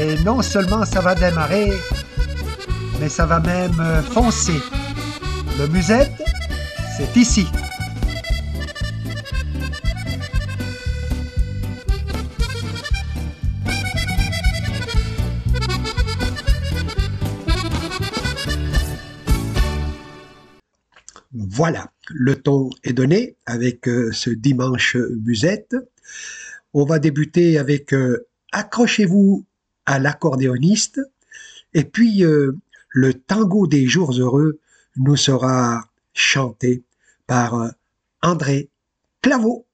Et non seulement ça va démarrer, mais ça va même euh, foncer. Le musette, c'est ici. Voilà, le ton est donné avec euh, ce dimanche musette. On va débuter avec euh, Accrochez-vous à l'accordéoniste et puis euh, le tango des jours heureux nous sera chanté par euh, André Claveau.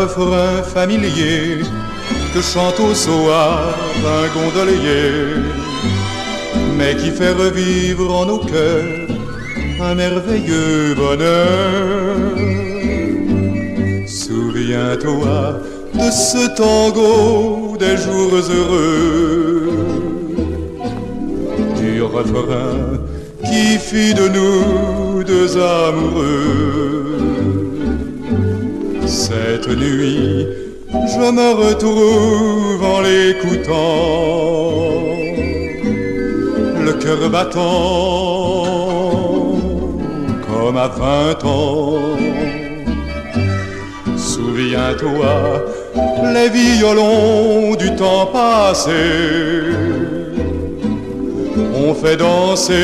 Refrain familier que chante au soir un gondolier, mais qui fait revivre en nos cœurs un merveilleux bonheur. Souviens-toi de ce tango des jours heureux, du refrain qui fit de nous deux amoureux. Cette nuit, je me retrouve en l'écoutant, le cœur battant comme à vingt ans. Souviens-toi, les violons du temps passé ont fait danser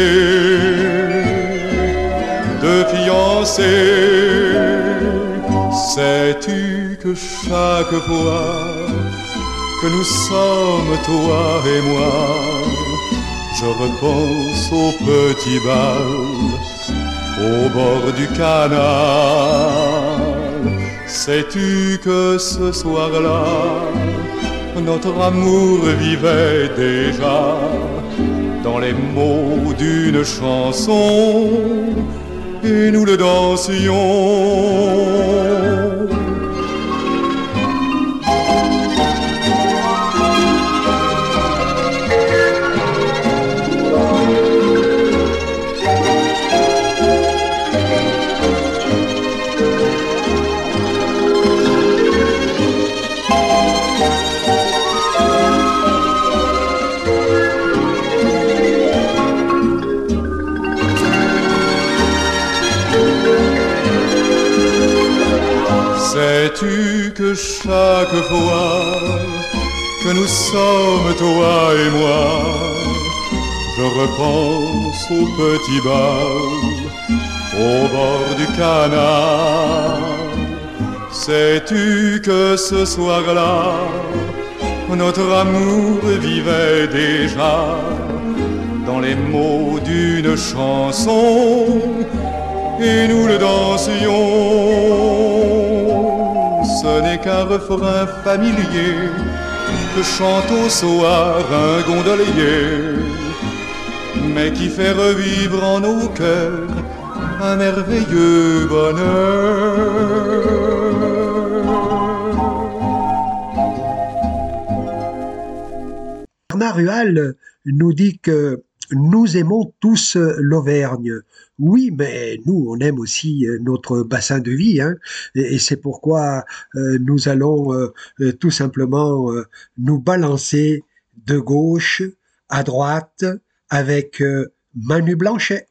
deux fiancés. Sais-tu que chaque fois que nous sommes toi et moi, je repense au petit bal au bord du canal? Sais-tu que ce soir-là, notre amour vivait déjà dans les mots d'une chanson et nous le dansions? Chaque fois que nous sommes toi et moi, je repense au petit bal au bord du canal. Sais-tu que ce soir-là, notre amour vivait déjà dans les mots d'une chanson et nous le dansions. Ce n'est qu'un refrain familier que chante au soir un gondolier, mais qui fait revivre en nos cœurs un merveilleux bonheur. Bernard Rual nous dit que nous aimons tous l'Auvergne. Oui, mais nous, on aime aussi notre bassin de vie, hein, et, c'est pourquoi euh, nous allons euh, euh, tout simplement euh, nous balancer de gauche à droite avec euh, Manu Blanchet.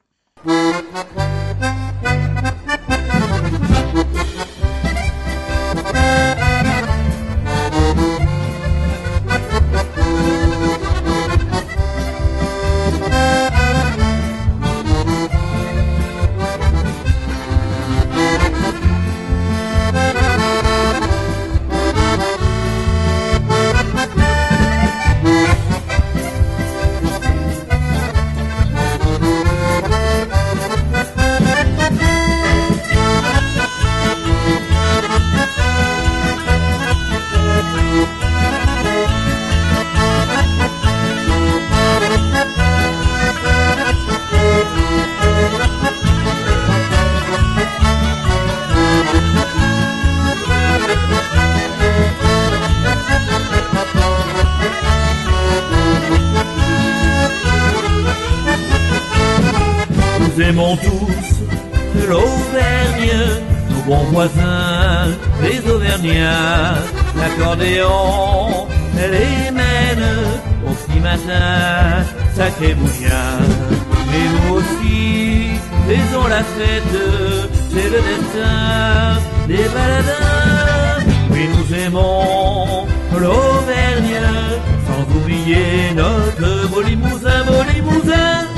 Nous aimons tous l'Auvergne, nos bons voisins, les Auvergnats, l'accordéon, les mène au petit matin, sacré bouillon. Mais nous aussi, faisons la fête, c'est le destin des baladins. Oui, nous aimons l'Auvergne, sans oublier notre beau limousin, beau limousin.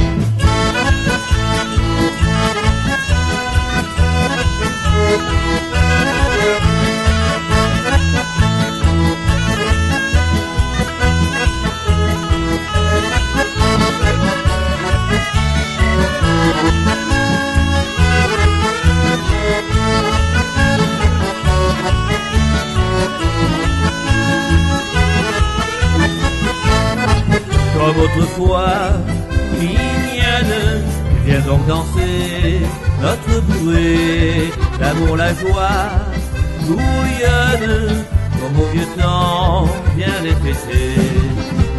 Comme autrefois, mignonne, viens donc danser notre bouée, l'amour, la joie, bouillonne, comme au vieux temps, viens les fêter.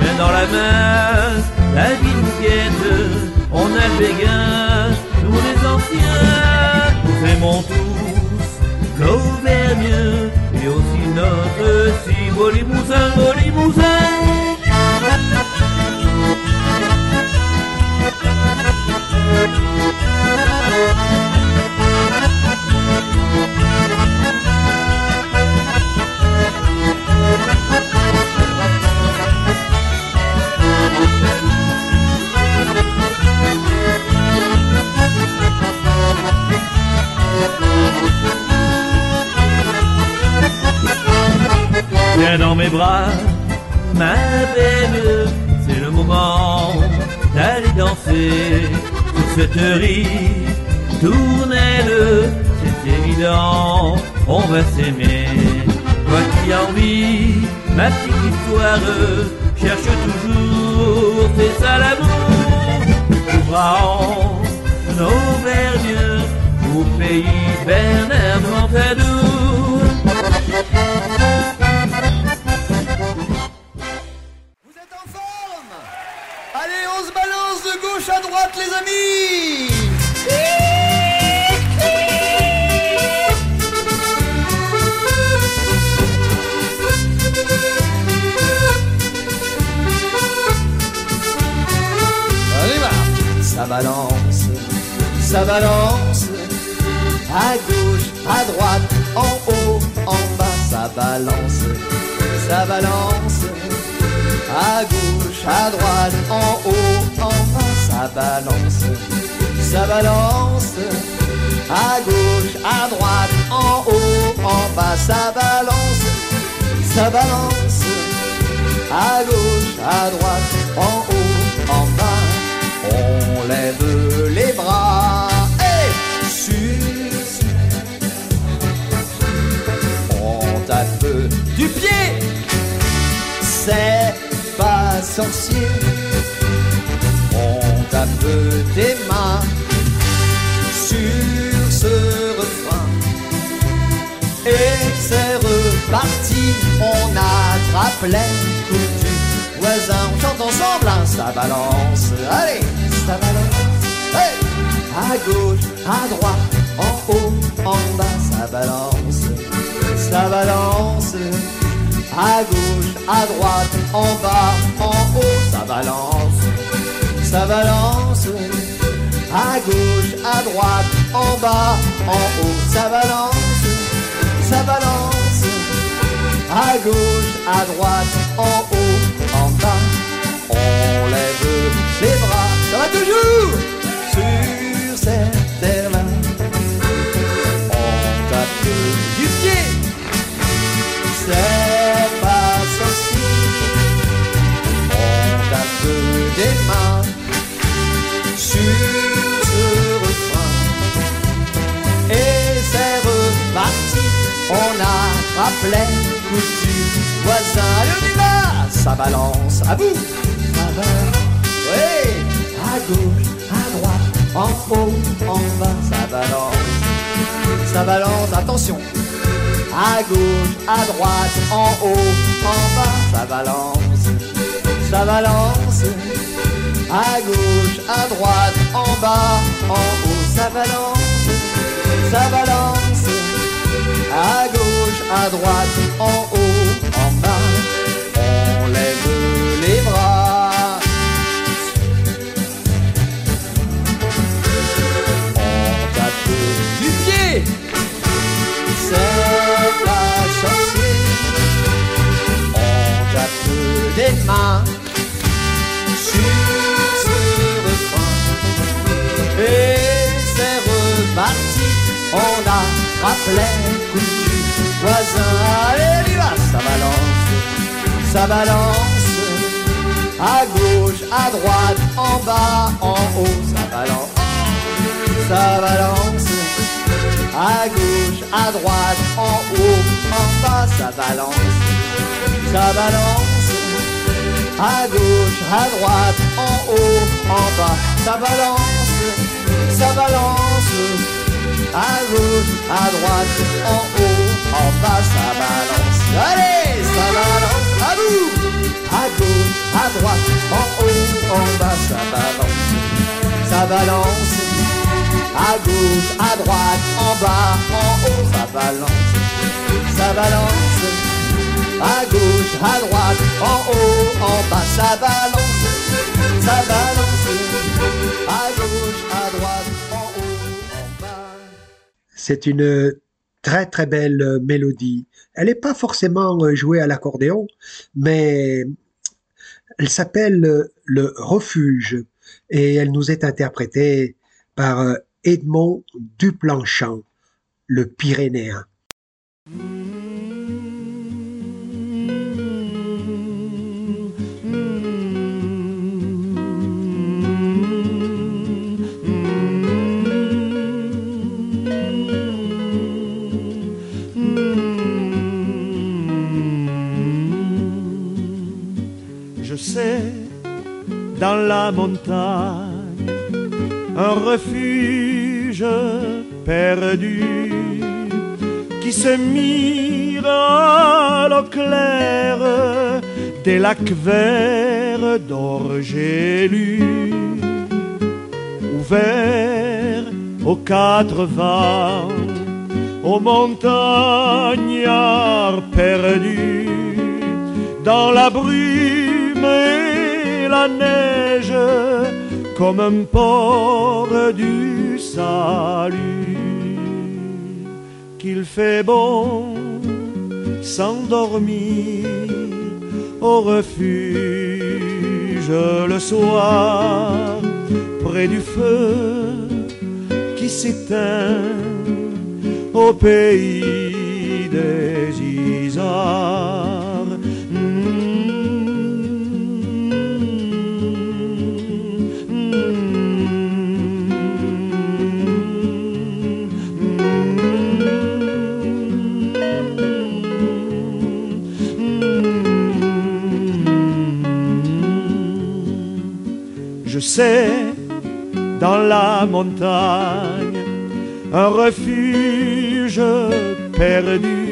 Viens dans la main, la vie nous guette, on a le béguin, nous les anciens, nous aimons tous l'Auvergne, et aussi notre si beau limousin, beau limousin. Viens dans mes bras, ma belle, c'est le moment d'aller danser sur cette rive tournelle, c'est évident, on va s'aimer. Toi qui as envie, ma petite histoire, cherche toujours, c'est ça l'amour. Ouvre en Auvergne, au pays Bernard Ventadour. À droite, les amis. Allez, va. Ça balance, ça balance, à gauche, à droite, en haut, en bas, ça balance, ça balance. À gauche, à droite, en haut, en bas, ça balance, ça balance. À gauche, à droite, en haut, en bas, ça balance, ça balance. À gauche, à droite, en haut, en bas, on lève les bras et sur on tape du pied c'est pas sorcier. On attrape les coups du voisin. On chante ensemble, hein, ça balance. Allez, ça balance. Hey à gauche, à droite, en haut, en bas, ça balance. Ça balance à gauche, à droite, en bas, en haut, ça balance, ça balance, à gauche, à droite, en bas, en haut, ça balance, ça balance, à gauche, à droite, en haut, en bas, on lève les bras, ça va toujours sur cette terre-là, on tape du pied, c'est pas sorcier. On tape des mains sur ce refrain. Et c'est reparti. On attrape les voisin. Allez, on va Ça balance. À vous Ça balance. Oui À gauche, à droite, en haut, en bas, ça balance. Ça balance. Attention à gauche, à droite, en haut, en bas, ça balance, ça balance, à gauche, à droite, en bas, en haut, ça balance, ça balance, à gauche, à droite, en haut, en bas, on lève les bras. On tape du pied, c'est pas sorcier. On tape des mains sur ce refrain. Et c'est reparti, on a rappelé voisin. Allez, on y va, ça balance, ça balance. À gauche, à droite, en bas, en haut, ça balance, ça balance. À gauche, à droite, en haut, en bas, ça balance, ça balance. À gauche, à droite, en haut, en bas, ça balance, ça balance. À gauche, à droite, en haut, en bas, ça balance. Allez, ça balance, à vous. À gauche, à droite, en haut, en bas, ça balance, ça balance. À gauche, à droite, en bas, en haut, ça balance, ça balance. À gauche, à droite, en haut, en bas, ça balance, ça balance. À gauche, à droite, en haut, en bas. C'est une très très belle euh, mélodie. Elle n'est pas forcément euh, jouée à l'accordéon, mais elle s'appelle euh, Le Refuge et elle nous est interprétée par Edmond Duplanchant, le Pyrénéen. Dans la montagne, un refuge perdu qui se mire à l'eau claire des lacs verts d'orgelu, ouvert aux quatre vents, aux montagnards perdus dans la brume et la neige, comme un port du salut. Qu'il fait bon s'endormir au refuge le soir, près du feu qui s'éteint au pays des isards. Sais, dans la montagne, un refuge perdu,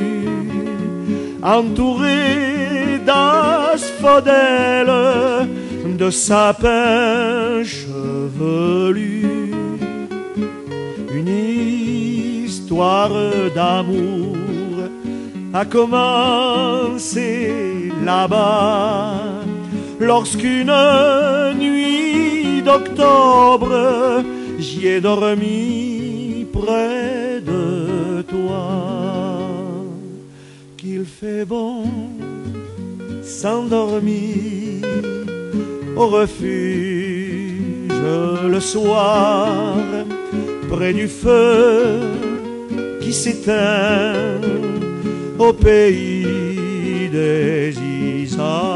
entouré d'asphodèles, de sapins chevelus. Une histoire d'amour a commencé là-bas, lorsqu'une nuit d'octobre, j'y ai dormi près de toi. Qu'il fait bon s'endormir au refuge le soir, près du feu qui s'éteint au pays des isards.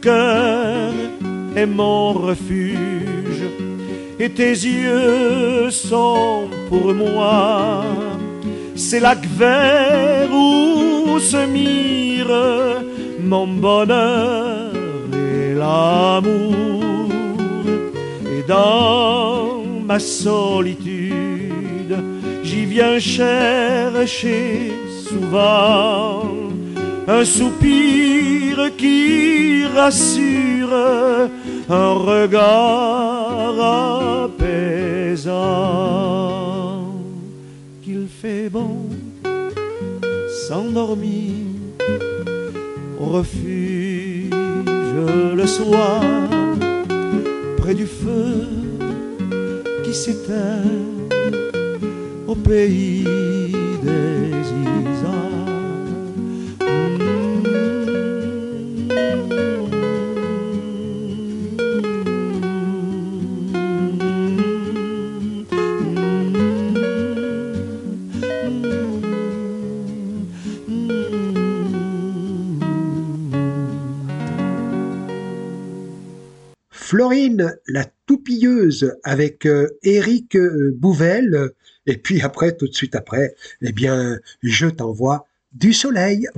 Cœur est mon refuge et tes yeux sont pour moi ces lacs verts où se mire mon bonheur l'amour. Et dans ma solitude, j'y viens chercher souvent un soupir qui rassure, un regard apaisant. Qu'il fait bon s'endormir au refuge le soir, près du feu qui s'éteint au pays avec euh, Éric euh, Bouvel. Et puis après, tout de suite après, eh bien, je t'envoie du soleil.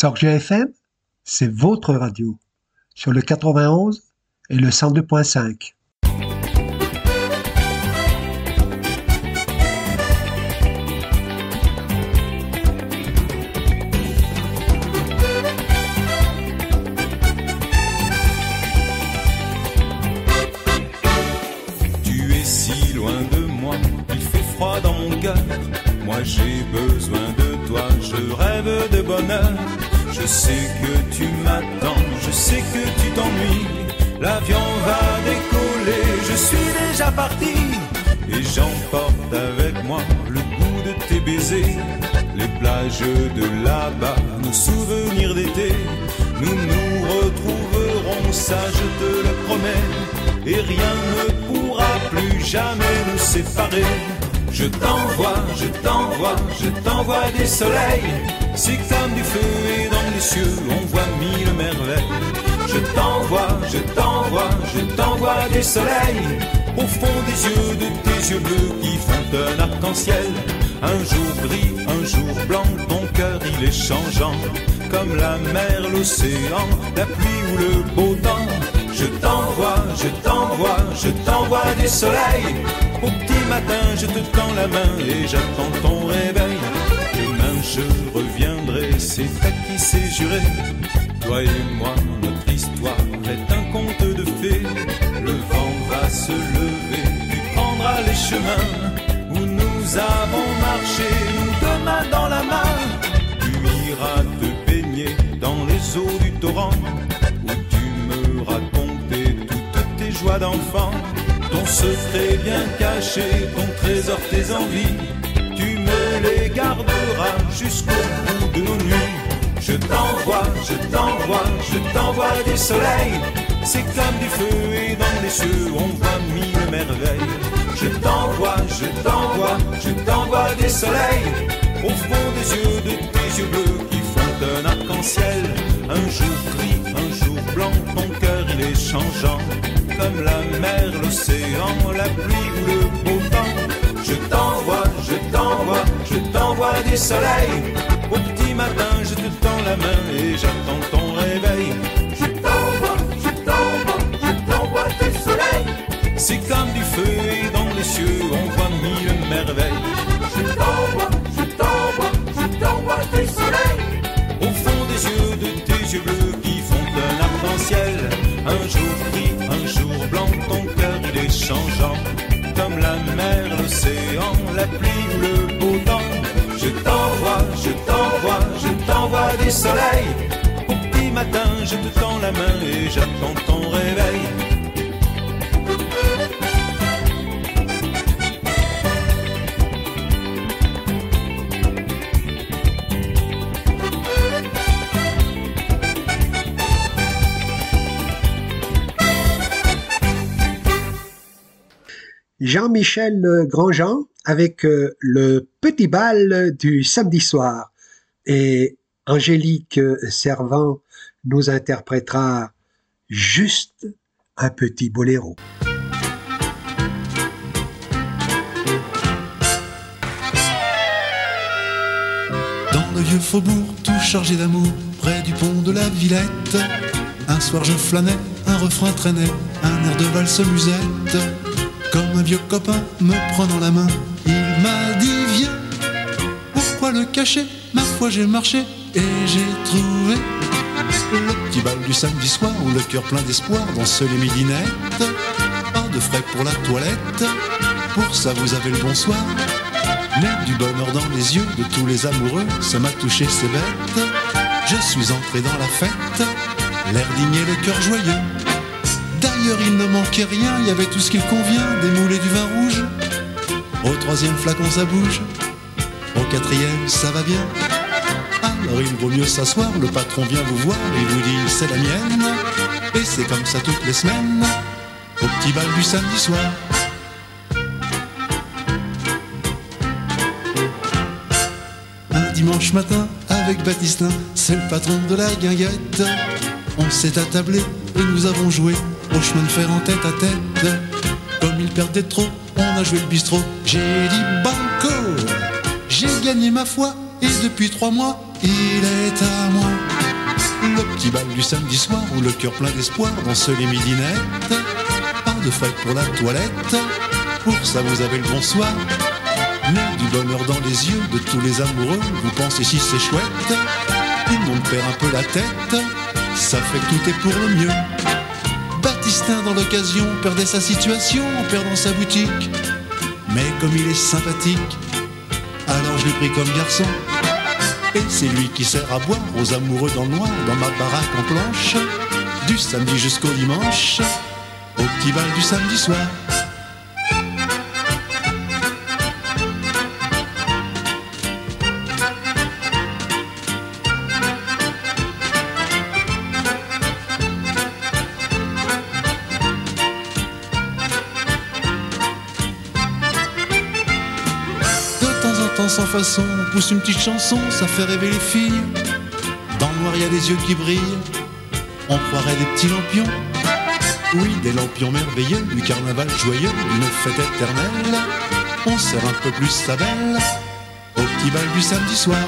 Sorge FM, c'est votre radio. Sur le 91 et le 102.5. Je t'envoie, je t'envoie, je t'envoie des soleils. C'est comme du feu et dans les cieux, on voit mille merveilles. Je t'envoie, je t'envoie, je t'envoie des soleils. Au fond des yeux de tes yeux bleus qui font un arc-en-ciel. Un jour gris, un jour blanc, ton cœur il est changeant. Comme la mer, l'océan, la pluie ou le beau temps. Je t'envoie, je t'envoie, je t'envoie des soleils. Matin, je te tends la main et j'attends ton réveil. Demain, je reviendrai, c'est à qui c'est juré. Toi et moi, notre histoire est un conte de fées. Le vent va se lever, tu prendras les chemins où nous avons marché, nous deux mains dans la main. Tu iras te baigner dans les eaux du torrent où tu me racontais toutes tes joies d'enfant, secret bien caché, ton trésor, tes envies. Tu me les garderas jusqu'au bout de nos nuits. Je t'envoie, je t'envoie, je t'envoie des soleils. C'est comme du feu et dans les cieux, on voit mille merveilles. Je t'envoie, je t'envoie, je t'envoie des soleils. Au fond des yeux de tes yeux bleus qui font un arc-en-ciel. Un jour gris, un jour blanc, ton cœur il est changeant. Comme la mer, l'océan, la pluie ou le beau temps. Je t'envoie, je t'envoie, je t'envoie des soleils. Au petit matin, je te tends la main et j'attends ton réveil. Je t'envoie, je t'envoie, je t'envoie des soleils. C'est comme du feu et dans les cieux, on voit mille merveilles. Je t'envoie, je t'envoie, je t'envoie des soleils. Au fond des yeux de tes yeux bleus qui font un arc-en-ciel. Un jour gris, la pluie ou le beau temps. Je t'envoie, je t'envoie, je t'envoie des soleils. Au petit matin, je te tends la main et j'attends ton réveil. Jean-Michel Grandjean avec euh, le petit bal du samedi soir. Et Angélique Servant nous interprétera juste un petit boléro. Dans le vieux faubourg, tout chargé d'amour, près du pont de la Villette. Un soir je flânais, un refrain traînait, un air de valse musette. Comme un vieux copain me prenant la main, il m'a dit viens. Pourquoi le cacher? Ma foi j'ai marché et j'ai trouvé le petit bal du samedi soir où le cœur plein d'espoir danse les midinettes. Pas de frais pour la toilette, pour ça vous avez le bonsoir. Mais du bonheur dans les yeux de tous les amoureux, ça m'a touché, c'est bête. Je suis entré dans la fête, l'air digne et le cœur joyeux. D'ailleurs, il ne manquait rien, il y avait tout ce qu'il convient, des moules et du vin rouge. Au troisième flacon, ça bouge. Au quatrième, ça va bien. Alors il vaut mieux s'asseoir, le patron vient vous voir et vous dit c'est la mienne. Et c'est comme ça toutes les semaines, au petit bal du samedi soir. Un dimanche matin, avec Baptistin, c'est le patron de la guinguette. On s'est attablé et nous avons joué au chemin de fer en tête à tête. Comme il perdait trop, on a joué le bistrot. J'ai dit banco, j'ai gagné ma foi et depuis trois mois, il est à moi. Le petit bal du samedi soir où le cœur plein d'espoir danse les midinettes. Pas de fête pour la toilette, pour ça vous avez le bonsoir. Mais du bonheur dans les yeux de tous les amoureux, vous pensez si c'est chouette. Tout le monde perd un peu la tête, ça fait que tout est pour le mieux. Baptistin dans l'occasion perdait sa situation en perdant sa boutique. Mais comme il est sympathique, alors je l'ai pris comme garçon. Et c'est lui qui sert à boire aux amoureux dans le noir, dans ma baraque en planche, du samedi jusqu'au dimanche, au petit bal du samedi soir. Sans façon, on pousse une petite chanson, ça fait rêver les filles. Dans le noir, il y a des yeux qui brillent, on croirait des petits lampions. Oui, des lampions merveilleux, du carnaval joyeux, d'une fête éternelle. On serre un peu plus sa belle au petit bal du samedi soir.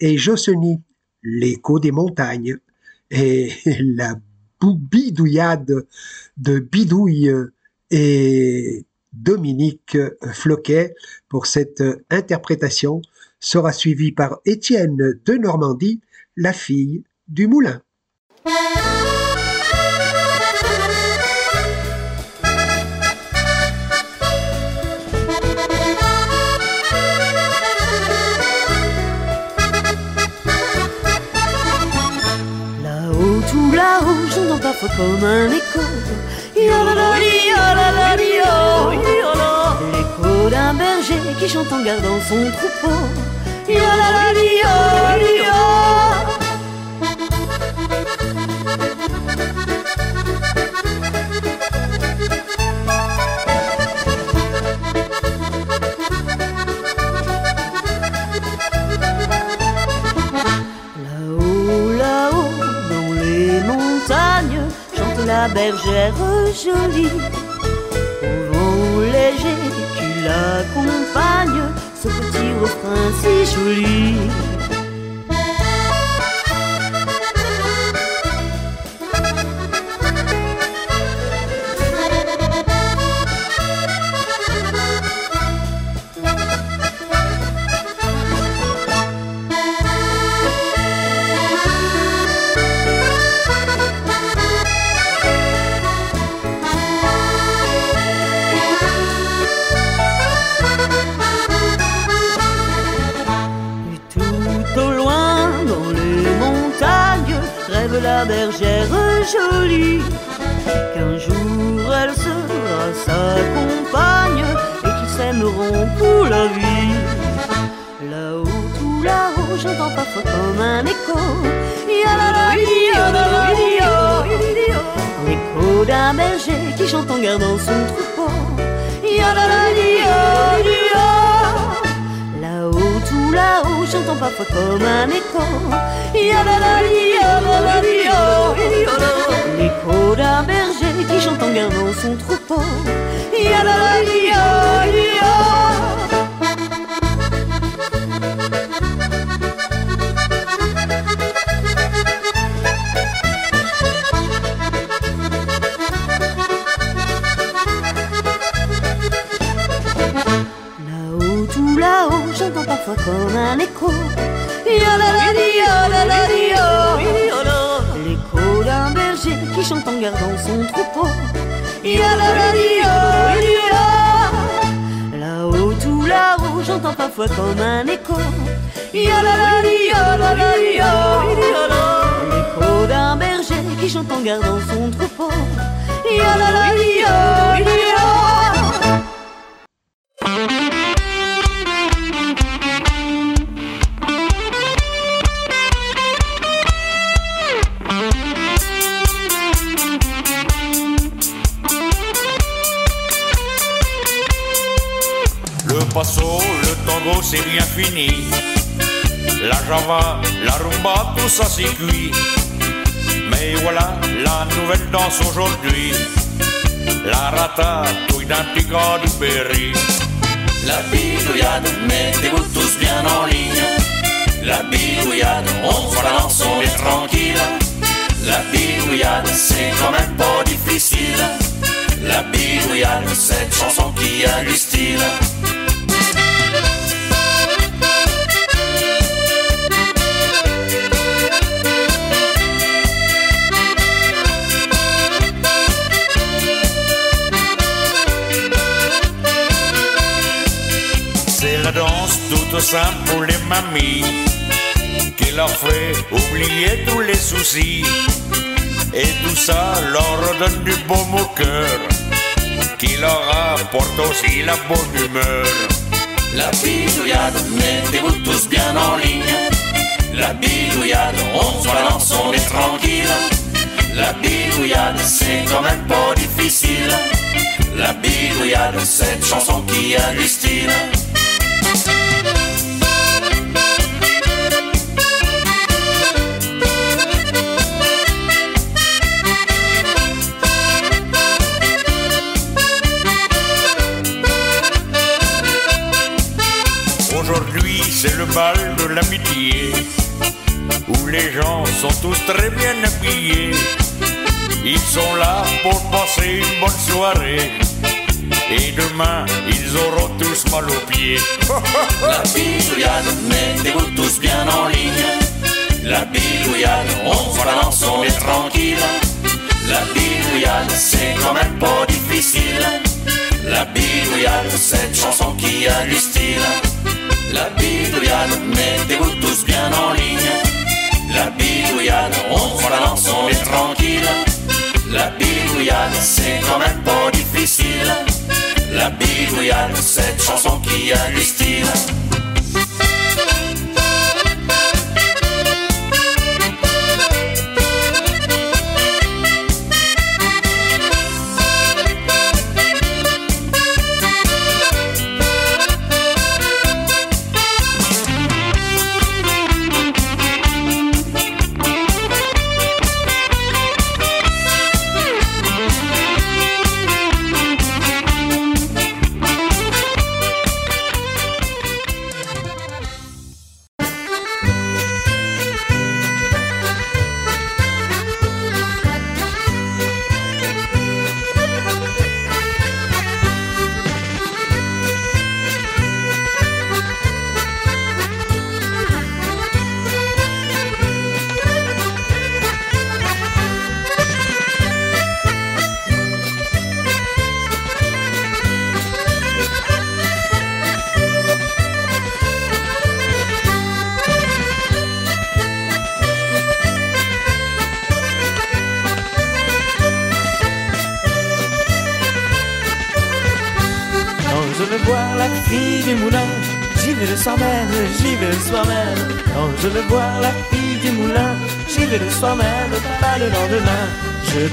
Et Joseny, l'écho des montagnes, et la boubidouillade de Bidouille et Dominique Floquet pour cette interprétation sera suivie par Étienne de Normandie, la fille du moulin. Comme un écho. Yolo. L'écho d'un berger qui chante en gardant son troupeau. La bergère jolie. Au vent léger qui l'accompagne, ce petit refrain si joli. La bergère jolie. Qu'un jour elle sera sa compagne et qu'ils s'aimeront pour la vie. Là-haut, tout là-haut, j'entends parfois comme un écho. L'écho d'un berger qui chante en gardant son troupeau. Yo. Là-haut, j'entends parfois comme un écho. Yalala-li, yalala-li, yo. L'écho d'un berger qui chante en gardant son troupeau. Parfois comme un écho. L'écho d'un berger qui chante en gardant son troupeau. Là-haut, tout là-haut, j'entends parfois comme un écho. L'écho d'un berger qui chante en gardant son troupeau. La rumba, tout ça c'est cuit. Mais voilà la nouvelle danse aujourd'hui. La ratatouille d'un gars du Berry. La bidouillade, mettez-vous tous bien en ligne. La bidouillade, on on est tranquille. La bidouillade, c'est quand même pas difficile. La bidouillade, cette chanson qui a du style. Simple pour les mamies qui leur fait oublier tous les soucis. Et tout ça leur donne du baume au cœur qui leur apporte aussi la bonne humeur. La bidouillade, mettez-vous tous bien en ligne. La bidouillade, on se balance, on est tranquille. La bidouillade, c'est quand même pas difficile. La bidouillade, cette chanson qui a du style. Bal de l'amitié, où les gens sont tous très bien habillés. Ils sont là pour passer une bonne soirée. Et demain, ils auront tous mal aux pieds. La bidouillade, mettez-vous tous bien en ligne. La bidouillade, on balance, on est tranquille. La bidouillade, c'est quand même pas difficile. La bidouillade, cette chanson qui a du style. La bidouillade, mettez-vous tous bien en ligne. La bidouillade, on se balance, on est tranquille. La bidouillade, c'est quand même pas difficile. La bidouillade, cette chanson qui a du style.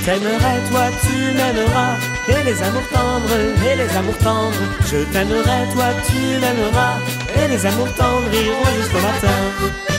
T'aimerai, toi tu m'aimeras, et les amours tendres, et les amours tendres. Je t'aimerai, toi tu m'aimeras, et les amours tendres iront jusqu'au matin.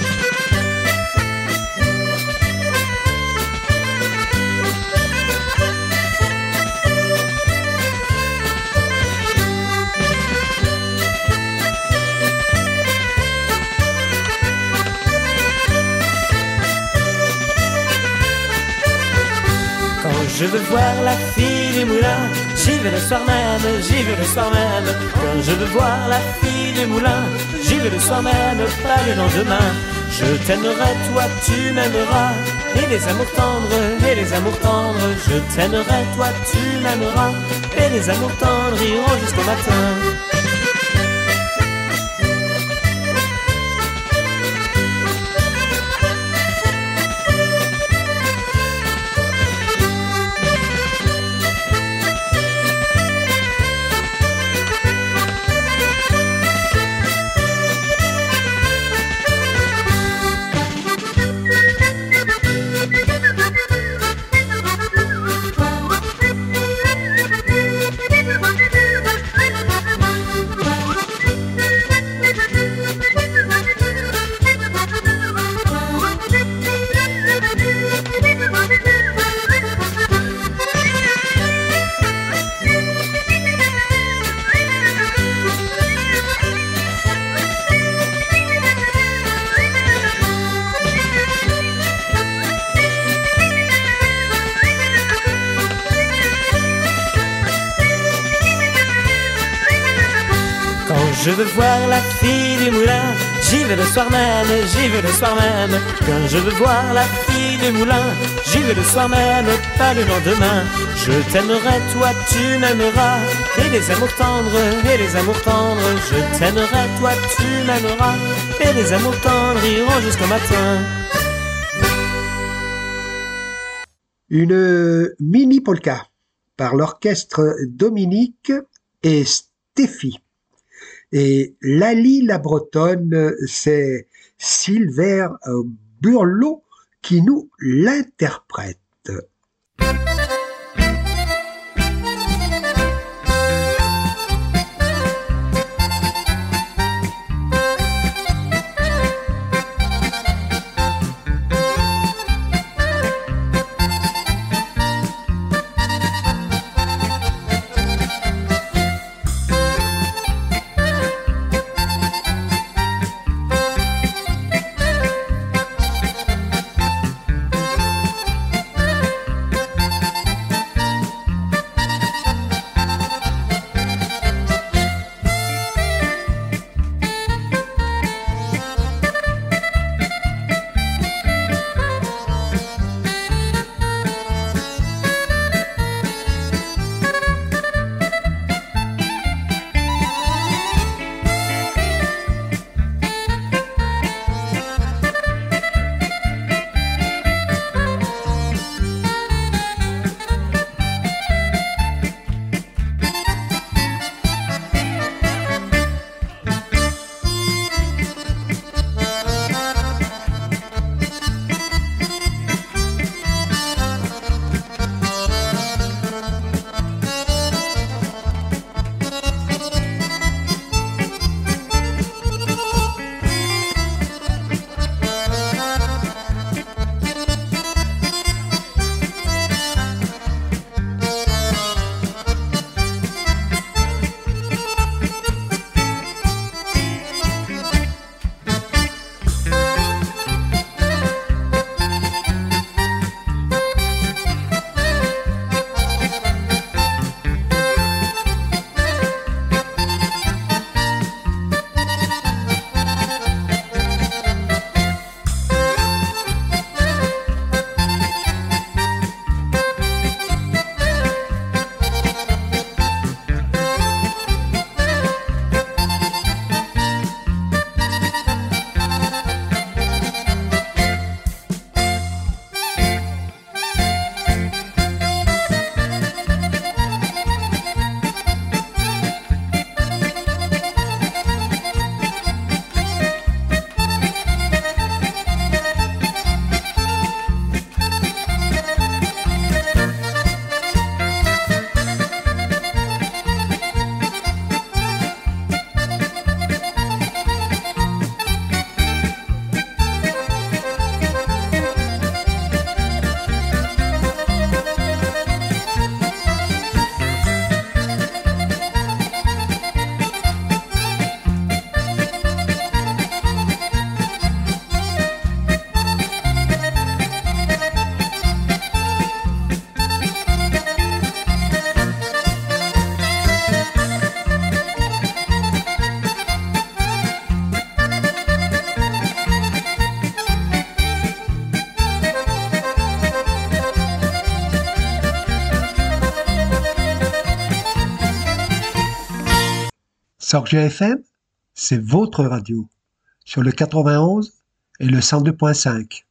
J'y vais le soir même, j'y vais le soir même. Quand je veux voir la fille du moulin, j'y vais le soir même, pas le lendemain. Je t'aimerai, toi tu m'aimeras, et les amours tendres, et les amours tendres. Je t'aimerai, toi tu m'aimeras, et les amours tendres iront jusqu'au matin. veux voir la fille du moulin. J'y vais le soir même, j'y vais le soir même. Quand je veux voir la fille du moulin, j'y vais le soir même, pas le lendemain. Je t'aimerai, toi tu m'aimeras. Et les amours tendres, et les amours tendres. Je t'aimerai, toi tu m'aimeras. Et les amours tendres iront jusqu'au matin. Une euh, mini polka par l'orchestre Dominique et Stéphie. Et Lali la Bretonne, c'est Silver euh, Burlot qui nous l'interprète. Sorge FM, c'est votre radio sur le 91 et le 102.5.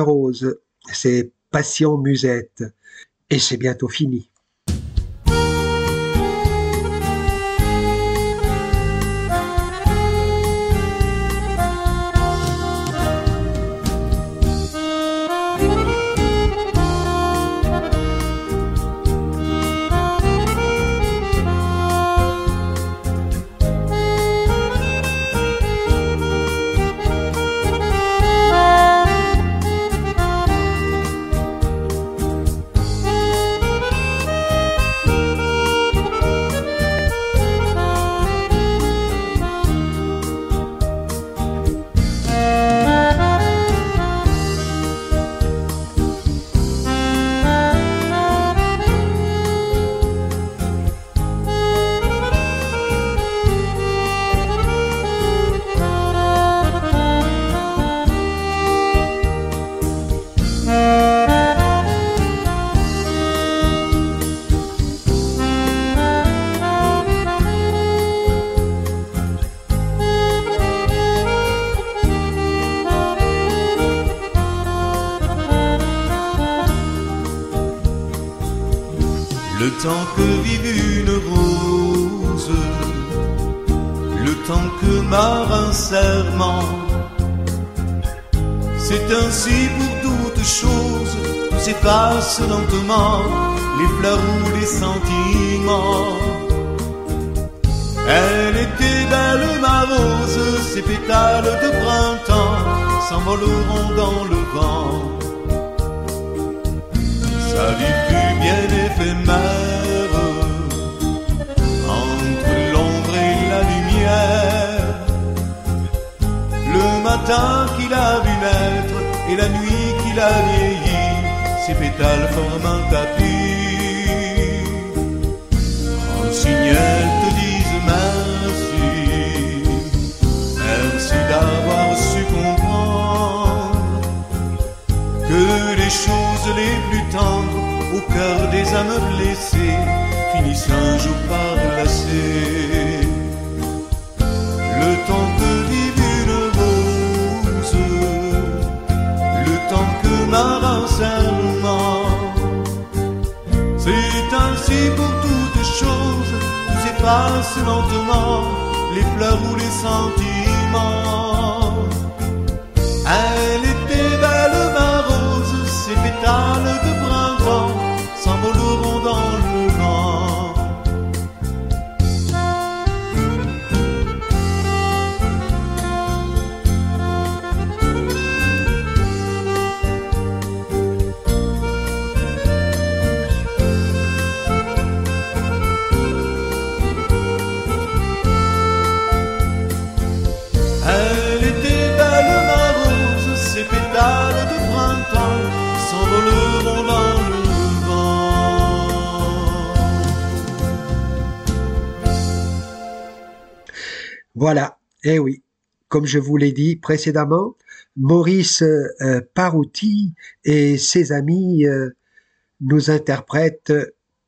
rose, c'est Passion Musette. Et c'est bientôt fini. Matin qu'il a vu naître et la nuit qu'il a vieilli, ses pétales forment un tapis. Signal te disent merci, merci d'avoir su comprendre que les choses les plus tendres au cœur des âmes blessées finissent un jour par glacer. C'est ainsi pour toutes choses, tout s'efface lentement, les fleurs ou les sentiments. Elle était belle ma rose, ses pétales de printemps s'envoleront Voilà, eh oui, comme je vous l'ai dit précédemment, Maurice euh, Parouti et ses amis euh, nous interprètent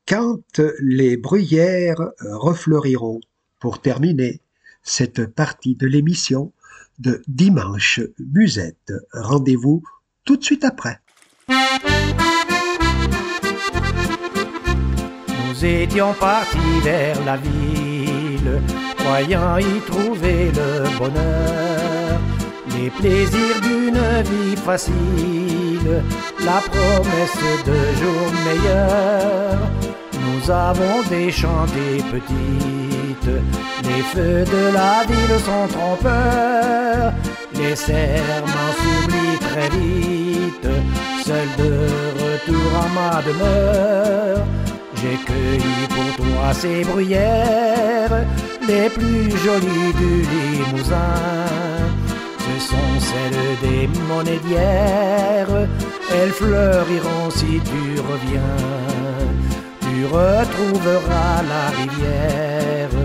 Quand les bruyères refleuriront pour terminer cette partie de l'émission de Dimanche Musette. Rendez-vous tout de suite après. Nous étions partis vers la ville, croyant y trouver le bonheur, les plaisirs d'une vie facile, la promesse de jours meilleurs. nous avons déchanté petite. Les feux de la ville sont trompeurs, les serments s'oublient très vite. Seul de retour à ma demeure, j'ai cueilli pour toi ces bruyères, les plus jolies du Limousin. Ce sont celles des d'hier, elles fleuriront si tu reviens. Tu retrouveras la rivière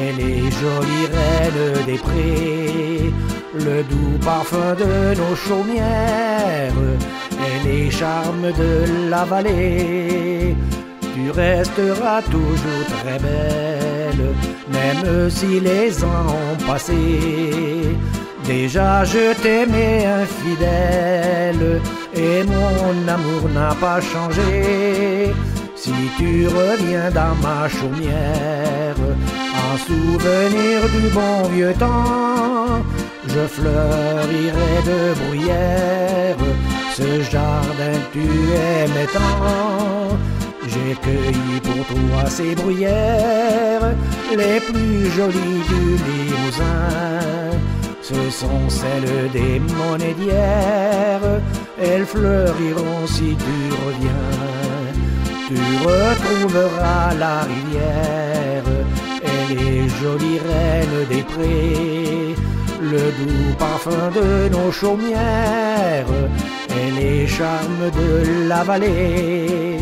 et les jolies reines des prés, le doux parfum de nos chaumières et les charmes de la vallée. Tu resteras toujours très belle, même si les ans ont passé. Déjà je t'aimais infidèle et mon amour n'a pas changé. Si tu reviens dans ma chaumière, en souvenir du bon vieux temps, je fleurirai de bruyère, ce jardin tu aimais tant. J'ai cueilli pour toi ces bruyères, les plus jolies du Limousin. Ce sont celles des d'hier, elles fleuriront si tu reviens. Tu retrouveras la rivière et les jolies reines des prés, le doux parfum de nos chaumières et les charmes de la vallée.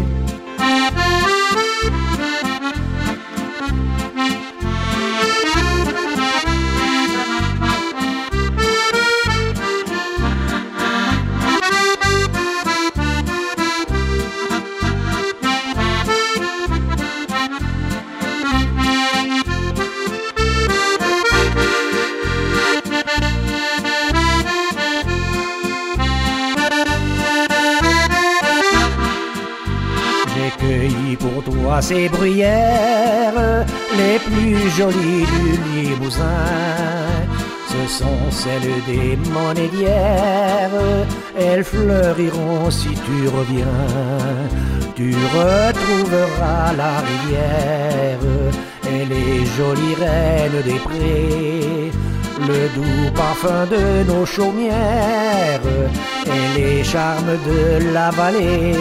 Ces bruyères, les plus jolies du Limousin. Ce sont celles des d'hier, elles fleuriront si tu reviens. Tu retrouveras la rivière et les jolies reines des prés, le doux parfum de nos chaumières et les charmes de la vallée.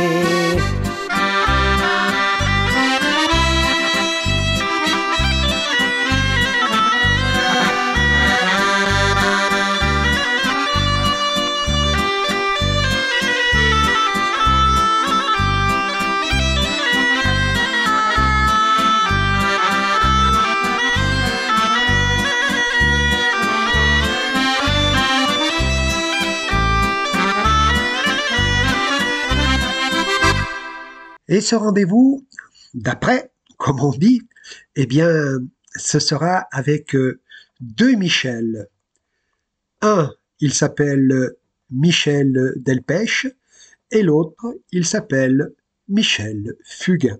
Et ce rendez-vous, d'après, comme on dit, eh bien, ce sera avec euh, deux Michel. Un, il s'appelle Michel Delpech, et l'autre, il s'appelle Michel Fugain.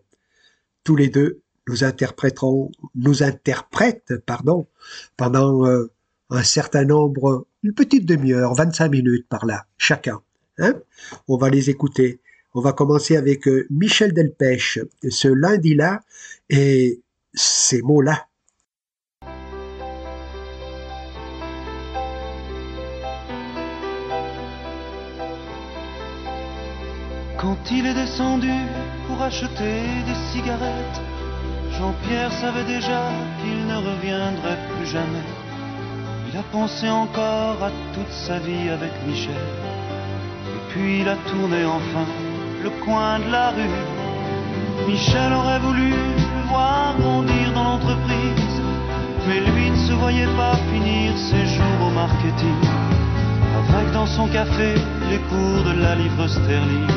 Tous les deux nous interpréteront, nous interprètent, pardon, pendant euh, un certain nombre, une petite demi-heure, 25 minutes par là, chacun. Hein On va les écouter. On va commencer avec euh, Michel Delpech ce lundi-là et ces mots-là. Quand il est descendu pour acheter des cigarettes, Jean-Pierre savait déjà qu'il ne reviendrait plus jamais. Il a pensé encore à toute sa vie avec Michel. Et puis il a tourné enfin le coin de la rue. Michel aurait voulu le voir grandir dans l'entreprise, mais lui ne se voyait pas finir ses jours au marketing. Avec dans son café les cours de la livre sterling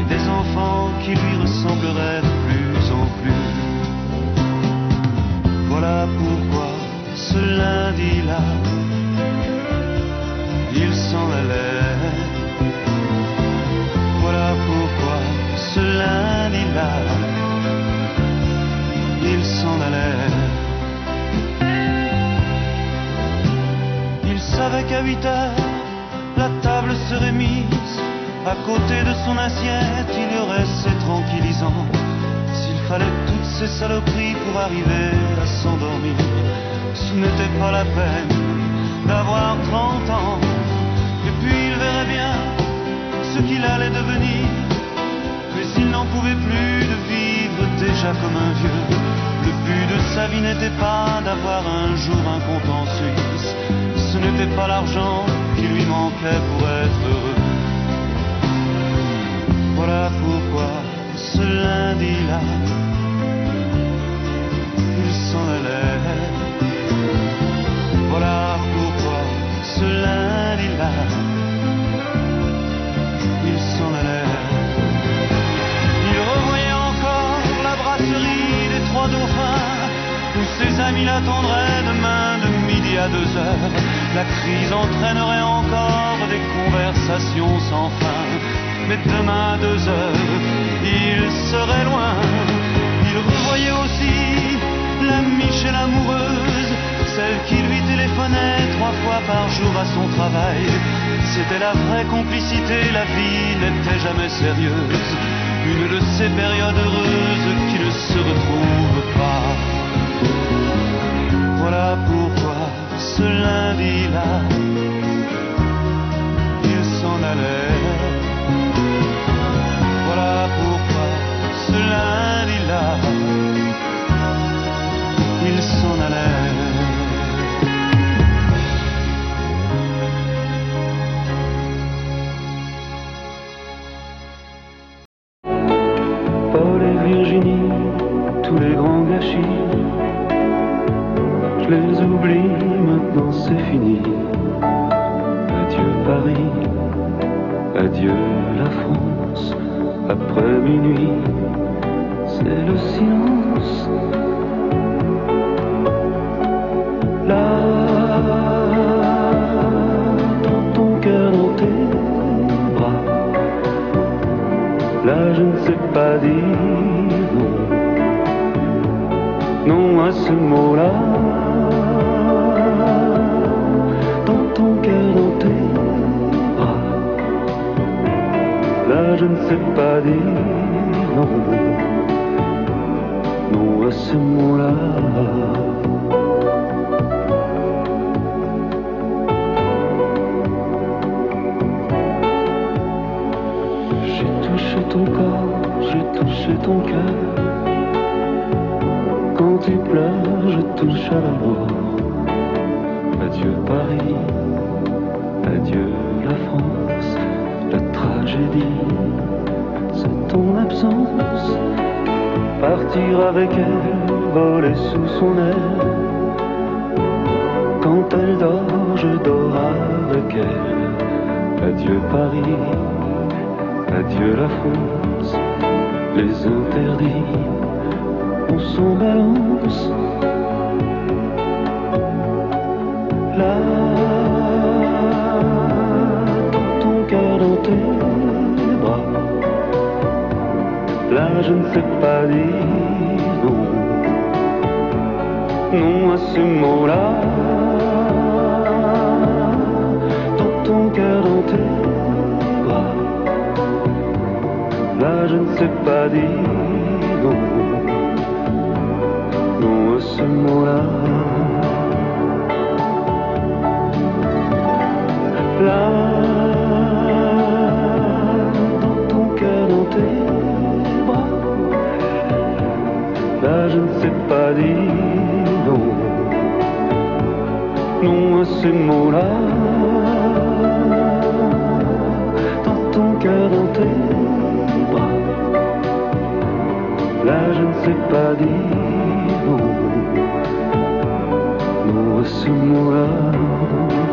et des enfants qui lui ressembleraient de plus en plus. Voilà pourquoi ce lundi-là, il s'en allait. Voilà pourquoi ce lundi-là, il s'en allait. Il savait qu'à 8 heures, la table serait mise. À côté de son assiette, il y aurait ses tranquillisants. S'il fallait toutes ces saloperies pour arriver à s'endormir. Ce n'était pas la peine d'avoir 30 ans. Et puis il verrait bien ce qu'il allait devenir. Mais il n'en pouvait plus de vivre déjà comme un vieux. Le but de sa vie n'était pas d'avoir un jour un compte. Ce n'était pas l'argent qui lui manquait pour être heureux. Voilà pourquoi ce lundi-là, il s'en allait. Voilà pourquoi ce lundi-là, ses amis l'attendraient demain de midi à deux heures. La crise entraînerait encore des conversations sans fin. Mais demain à deux heures, il serait loin. Il revoyait aussi la Michel amoureuse, celle qui lui téléphonait trois fois par jour à son travail. C'était la vraie complicité, la vie n'était jamais sérieuse. Une de ces périodes heureuses qui ne se retrouvent pas. Voilà pourquoi ce lundi-là, il s'en allait. Voilà pourquoi ce lundi-là, il s'en allait. Non à ces mots-là. Dans ton cœur, dans tes bras, là je ne sais pas dire non, non à ces mots-là.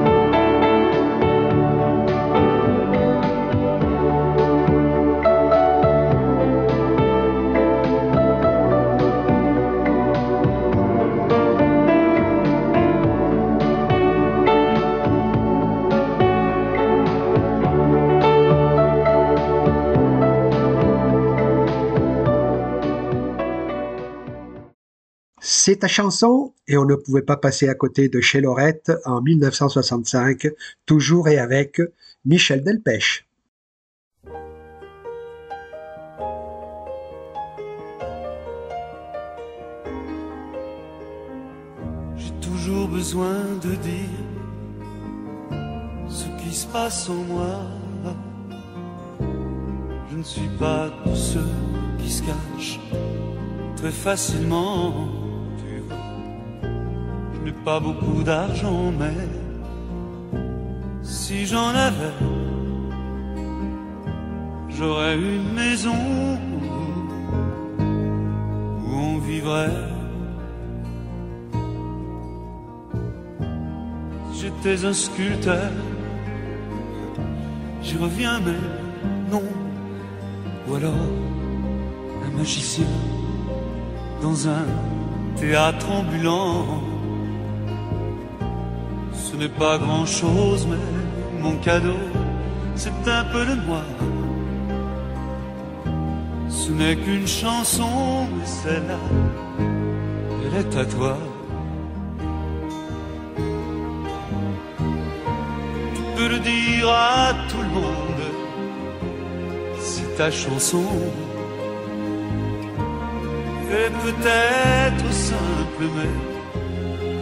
C'est ta chanson et on ne pouvait pas passer à côté de Chez Lorette en 1965, toujours et avec Michel Delpech. J'ai toujours besoin de dire ce qui se passe en moi. Je ne suis pas de ceux qui se cachent très facilement N'ai pas beaucoup d'argent, mais si j'en avais, j'aurais une maison où on vivrait. J'étais un sculpteur, j'y reviens, mais non. Ou alors un magicien dans un théâtre ambulant. Ce n'est pas grand chose, mais mon cadeau, c'est un peu de moi. Ce n'est qu'une chanson, mais celle-là, elle est à toi. Tu peux le dire à tout le monde, c'est ta chanson. Et peut-être simple, mais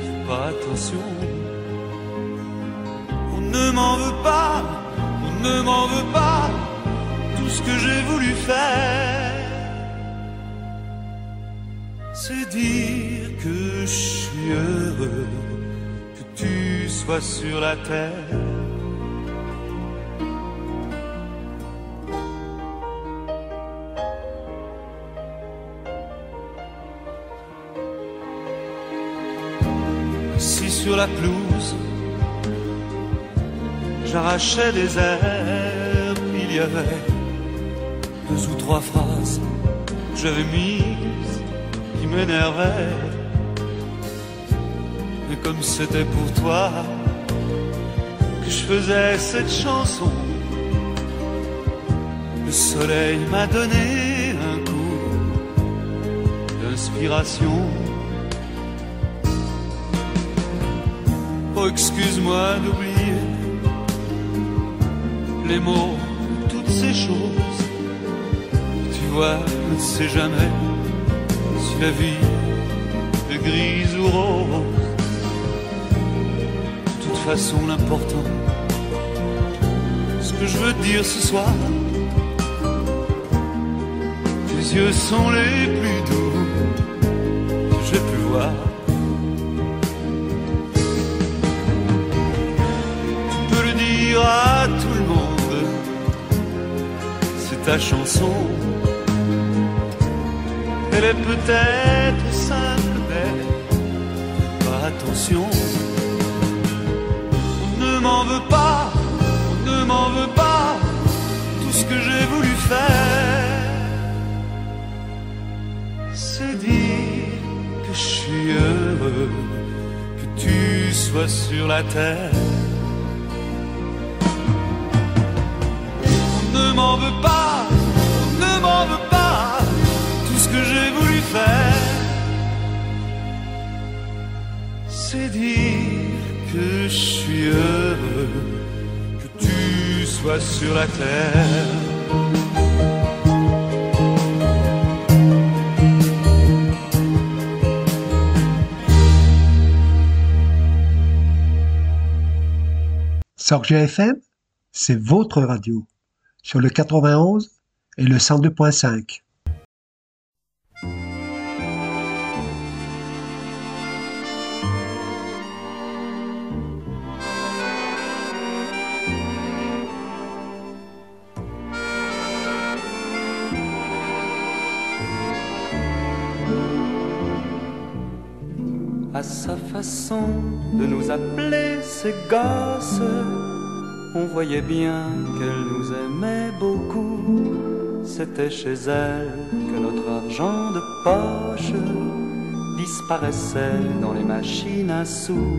fais pas attention. Ne m'en veut pas, ne m'en veut pas, tout ce que j'ai voulu faire. C'est dire que je suis heureux, que tu sois sur la terre. Assis sur la pelouse, j'arrachais des herbes. Il y avait deux ou trois phrases que j'avais mises qui m'énervaient. Mais comme c'était pour toi que je faisais cette chanson, le soleil m'a donné un coup d'inspiration. Oh, excuse-moi d'oublier les mots, toutes ces choses. Tu vois, je ne sais jamais si la vie est grise ou rose. De toute façon, l'important, ce que je veux dire ce soir, tes yeux sont les plus doux que j'ai pu voir. Ta chanson. Elle est peut-être simple, mais pas attention. On ne m'en veut pas, on ne m'en veut pas, tout ce que j'ai voulu faire, c'est dire que je suis heureux, que tu sois sur la terre. M'en veut pas, ne m'en veut pas, tout ce que j'ai voulu faire, c'est dire que je suis heureux, que tu sois sur la terre. Sorge FM, c'est votre radio sur le 91 et le 102.5. À sa façon de nous appeler ses gosses, on voyait bien qu'elle nous aimait beaucoup. C'était chez elle que notre argent de poche disparaissait dans les machines à sous.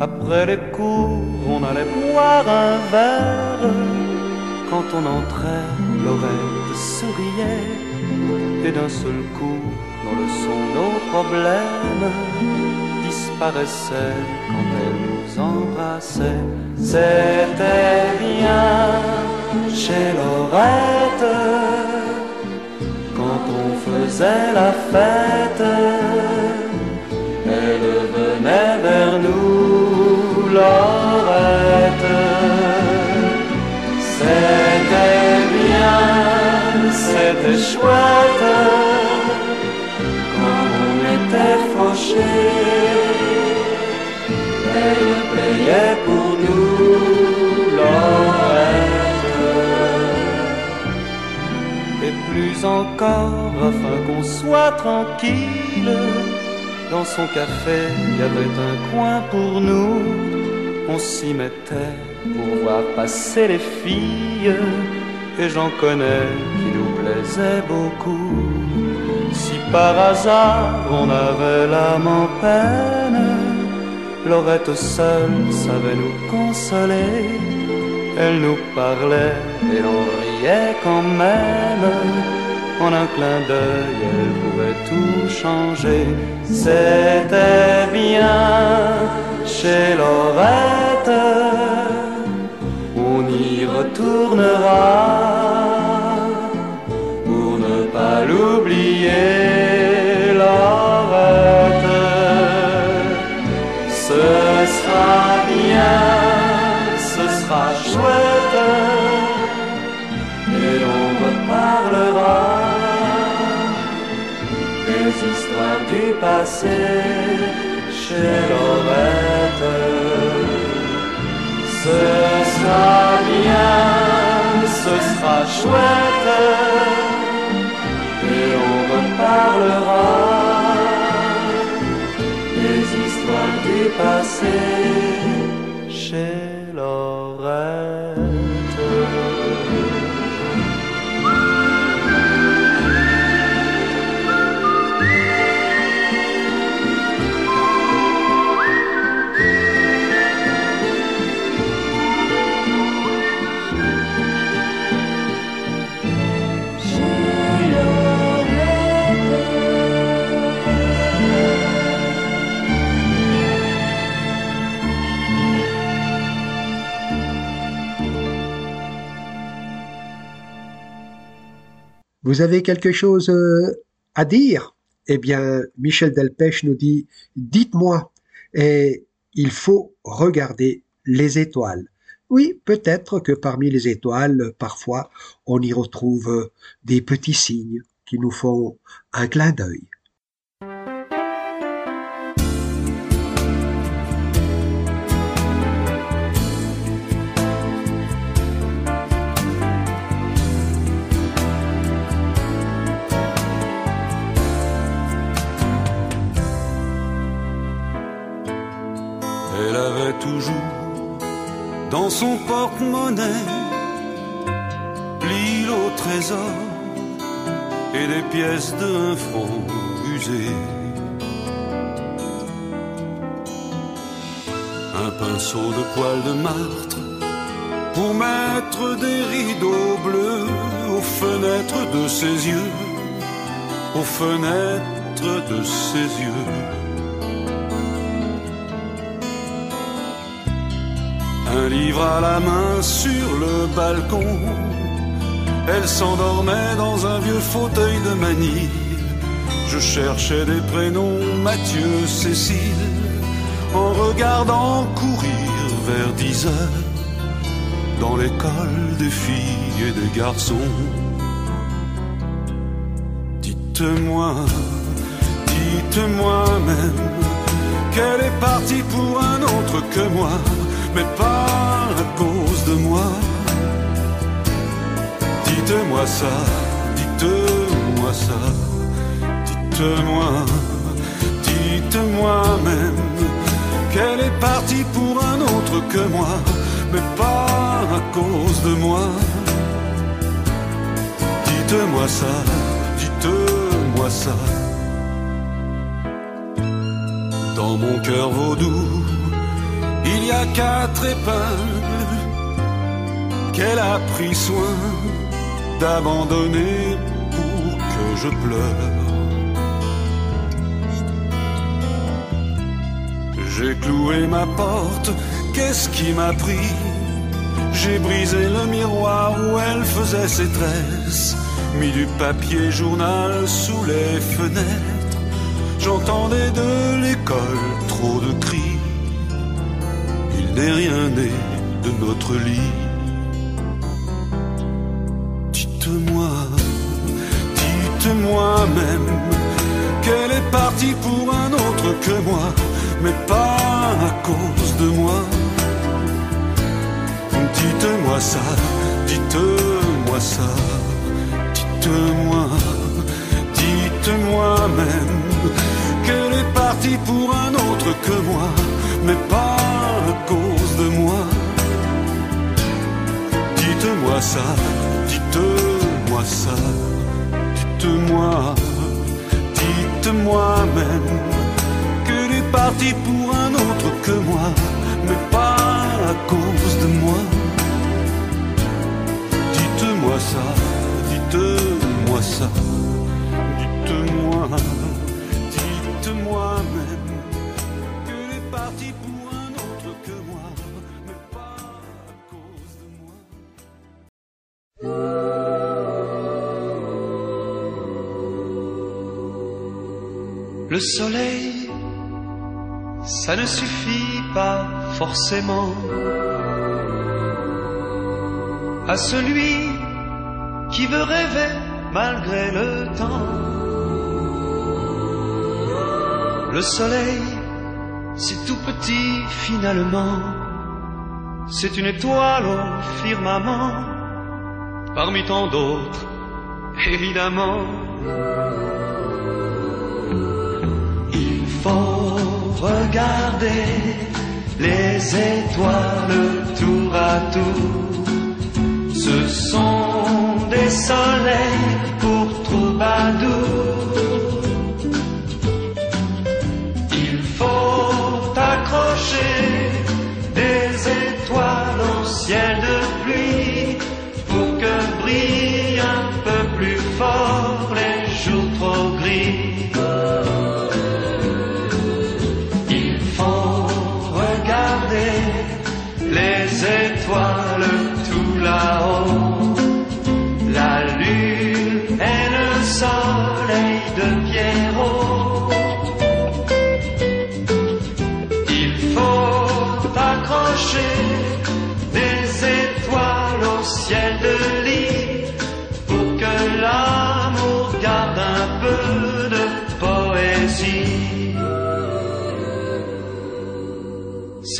Après les cours, on allait boire un verre. Quand on entrait, Laurette souriait et d'un seul coup, dans le son, nos problèmes disparaissaient quand elle embrasser, c'était bien chez Lorette quand on faisait la fête. Elle venait vers nous, Lorette. C'était bien, c'était chouette quand on était fauchés. Pour nous. Et plus encore, afin qu'on soit tranquille, dans son café, il y avait un coin pour nous. On s'y mettait pour voir passer les filles et j'en connais qui nous plaisaient beaucoup. Si par hasard on avait l'âme en peine, Laurette seule savait nous consoler. Elle nous parlait et l'on riait quand même. En un clin d'œil, elle pouvait tout changer. C'était bien chez Laurette on y retournera pour ne pas l'oublier. Passé chez Laurette. Ce sera bien, ce sera chouette, et on reparlera des histoires du passé Vous avez quelque chose euh, à dire? Eh bien, Michel Delpech nous dit Dites-moi. Et il faut regarder les étoiles. Oui, peut-être que parmi les étoiles, parfois, on y retrouve des petits signes qui nous font un clin d'œil. Toujours dans son porte-monnaie l'île au trésor et des pièces d'un franc usées. Un pinceau de poil de martre pour mettre des rideaux bleus aux fenêtres de ses yeux, aux fenêtres de ses yeux. Un livre à la main sur le balcon. Elle s'endormait dans un vieux fauteuil de manille. Je cherchais des prénoms Mathieu, Cécile, en regardant courir vers dix heures dans l'école des filles et des garçons. Dites-moi, dites-moi même qu'elle est partie pour un autre que moi? Mais pas à cause de moi. Dites-moi ça, dites-moi ça, dites-moi, dites-moi même qu'elle est partie pour un autre que moi, mais pas à cause de moi. Dites-moi ça, dites-moi ça. Dans mon cœur vaudou, il y a quatre épingles qu'elle a pris soin d'abandonner pour que je pleure. J'ai cloué ma porte, qu'est-ce qui m'a pris? J'ai brisé le miroir où elle faisait ses tresses, mis du papier journal sous les fenêtres. J'entendais de l'école trop de cris n'est rien né de notre lit. Dites-moi, même qu'elle est partie pour un autre que moi, mais pas à cause de moi. Dites-moi ça, dites-moi ça, dites-moi, dites-moi même qu'elle est partie pour un autre que moi, mais pas Dites-moi ça, dites-moi ça, dites-moi, dites-moi même qu'elle est partie pour un autre que moi, mais pas à cause de moi. Dites-moi ça, dites-moi ça, dites-moi, dites-moi même soleil, ça ne suffit pas forcément à celui qui veut rêver malgré le temps. Le soleil, c'est tout petit finalement, c'est une étoile au firmament, parmi tant d'autres, évidemment. Regarder les étoiles tour à tour. Ce sont des soleils pour troubadours.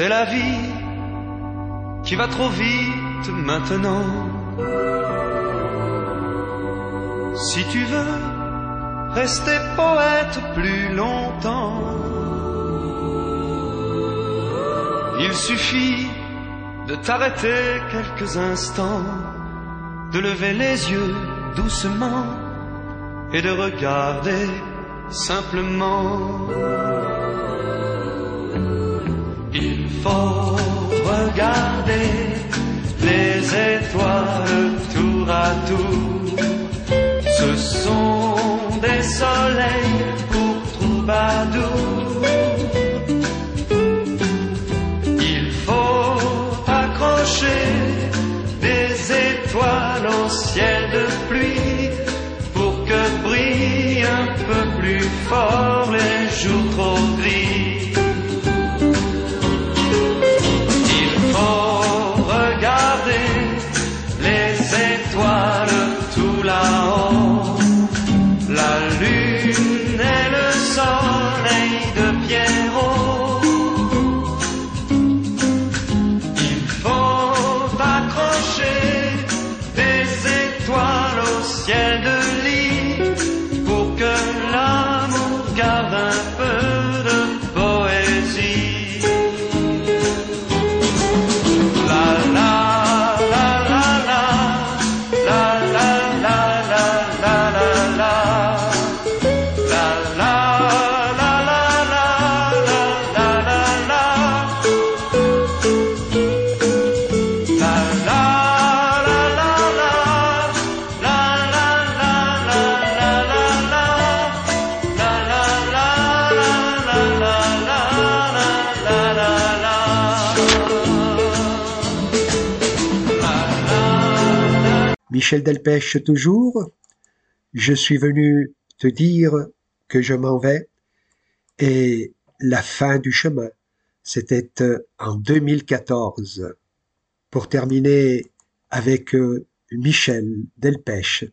C'est la vie qui va trop vite maintenant. Si tu veux rester poète plus longtemps, il suffit de t'arrêter quelques instants, de lever les yeux doucement et de regarder simplement. Faut regarder les étoiles tour à tour. Ce sont des soleils pour troubadours. Il faut accrocher des étoiles au ciel de pluie pour que brillent un peu plus fort tenderly Michel Delpech toujours. Je suis venu te dire que je m'en vais et la fin du chemin, c'était euh, en 2014. Pour terminer avec euh, Michel Delpech.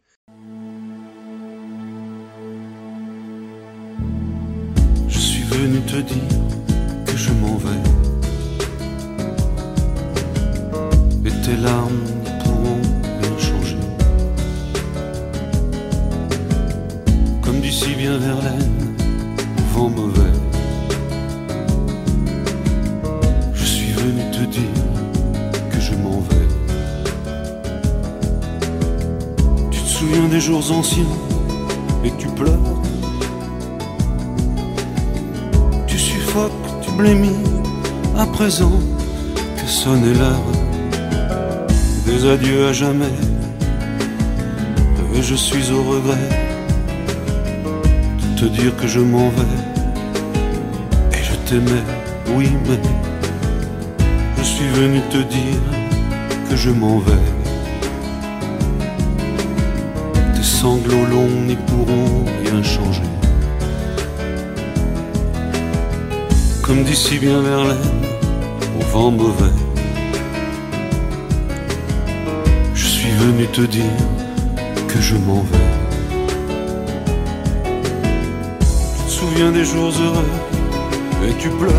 venu te dire que je m'en vais. Et tes larmes d'ici bien Verlaine, vent mauvais. Je suis venu te dire que je m'en vais. Tu te souviens des jours anciens et tu pleures. Tu suffoques, tu blémis, à présent que sonne l'heure des adieux à jamais. Et je suis au regret te dire que je m'en vais. Et je t'aimais, oui, mais je suis venu te dire que je m'en vais. Tes sanglots longs n'y pourront rien changer. Comme d'ici bien Verlaine, au vent mauvais. Je suis venu te dire que je m'en vais. Des jours heureux et tu pleures.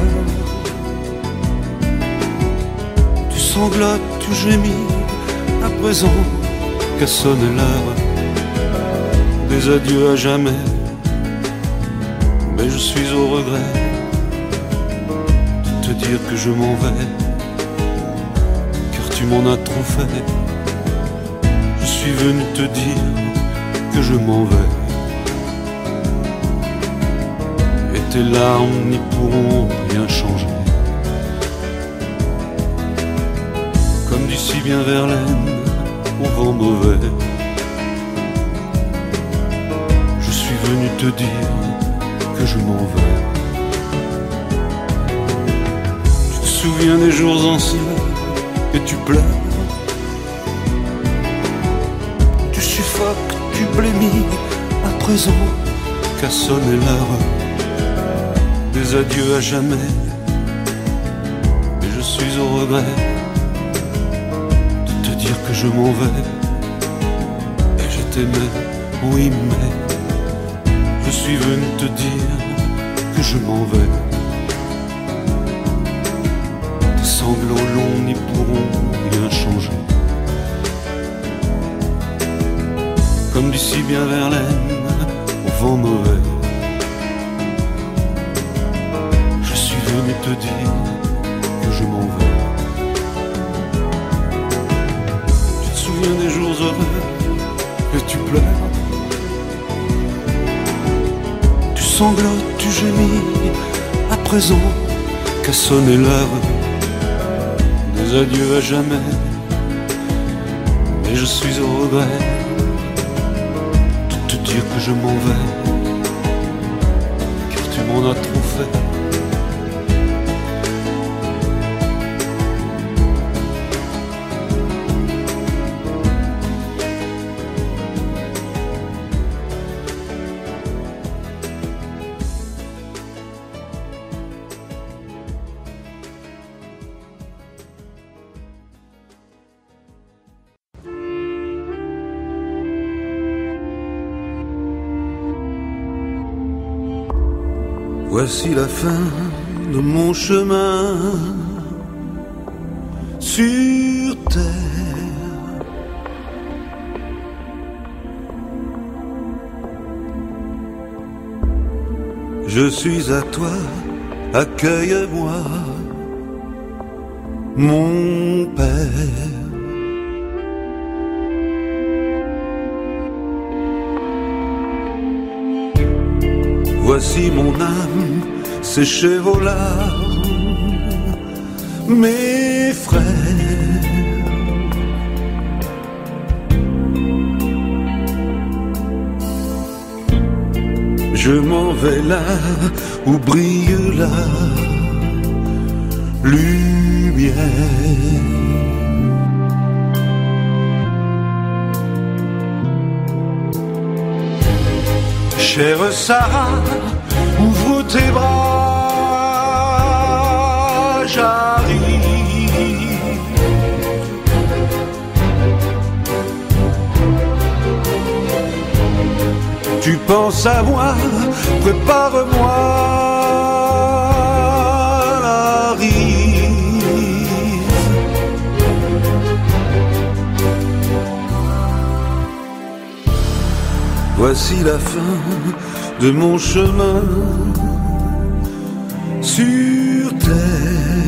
Tu sanglotes, tu gémis, à présent qu'a sonné l'heure des adieux à jamais. Mais je suis au regret de te dire que je m'en vais, car tu m'en as trop fait. Je suis venu te dire que je m'en vais. Tes larmes n'y pourront rien changer. Comme d'ici bien Verlaine, au vent mauvais. Je suis venu te dire que je m'en vais. Tu te souviens des jours anciens et tu pleures. Tu suffoques, tu blémis, à présent qu'a sonné l'heure des adieux à jamais. Et je suis au regret de te dire que je m'en vais. Et je t'aimais, oui, mais je suis venu te dire que je m'en vais. Tes sanglots longs n'y pourront rien changer. Comme d'ici bien Verlaine, au vent mauvais. À présent qu'a sonné l'heure des adieux à jamais. Mais je suis au regret de te dire que je m'en vais, car tu m'en as Voici la fin de mon chemin sur terre. Je suis à toi, accueille-moi, mon Père. Voici mon âme, vos larmes, mes frères. Je m'en vais là où brille la lumière. Chère Sarah, ouvre tes bras, Tu penses à moi, prépare-moi Paris. Voici la fin de mon chemin sur terre.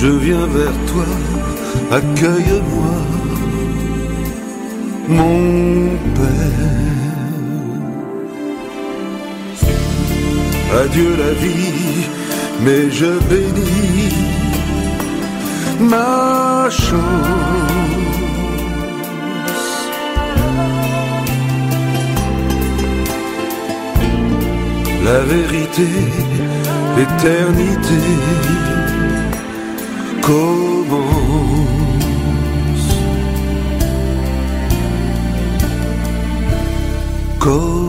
Je viens vers toi, accueille-moi, mon Père. Adieu la vie, mais je bénis ma chance. La vérité, l'éternité go.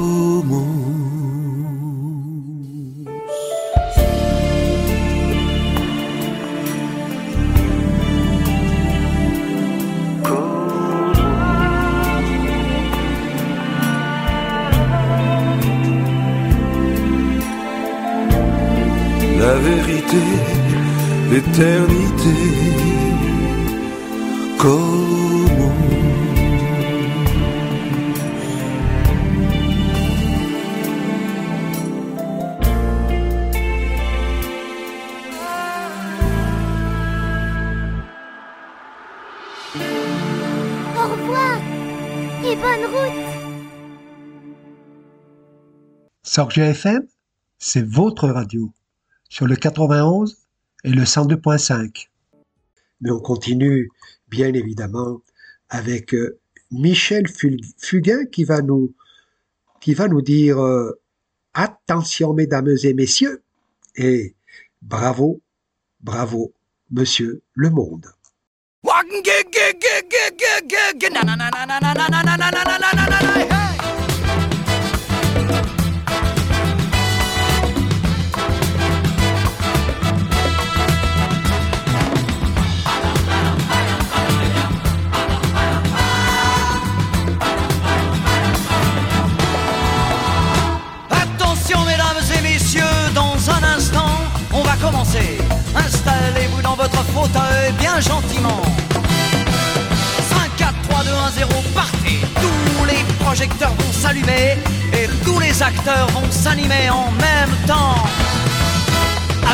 Sorge FM, c'est votre radio sur le 91 et le 102.5. Mais on continue, bien évidemment, avec euh, Michel Fugain qui va nous, qui va nous dire euh, attention, mesdames et messieurs, et bravo, bravo, monsieur le monde. Fauteuil bien gentiment. 5, 4, 3, 2, 1, 0, partez. Tous les projecteurs vont s'allumer et tous les acteurs vont s'animer en même temps.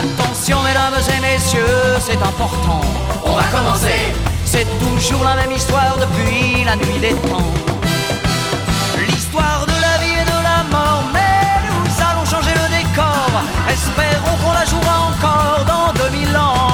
Attention mesdames et messieurs, c'est important. On va commencer. C'est toujours la même histoire depuis la nuit des temps. L'histoire de la vie et de la mort, mais nous allons changer le décor. Espérons qu'on la jouera encore dans 2000 ans.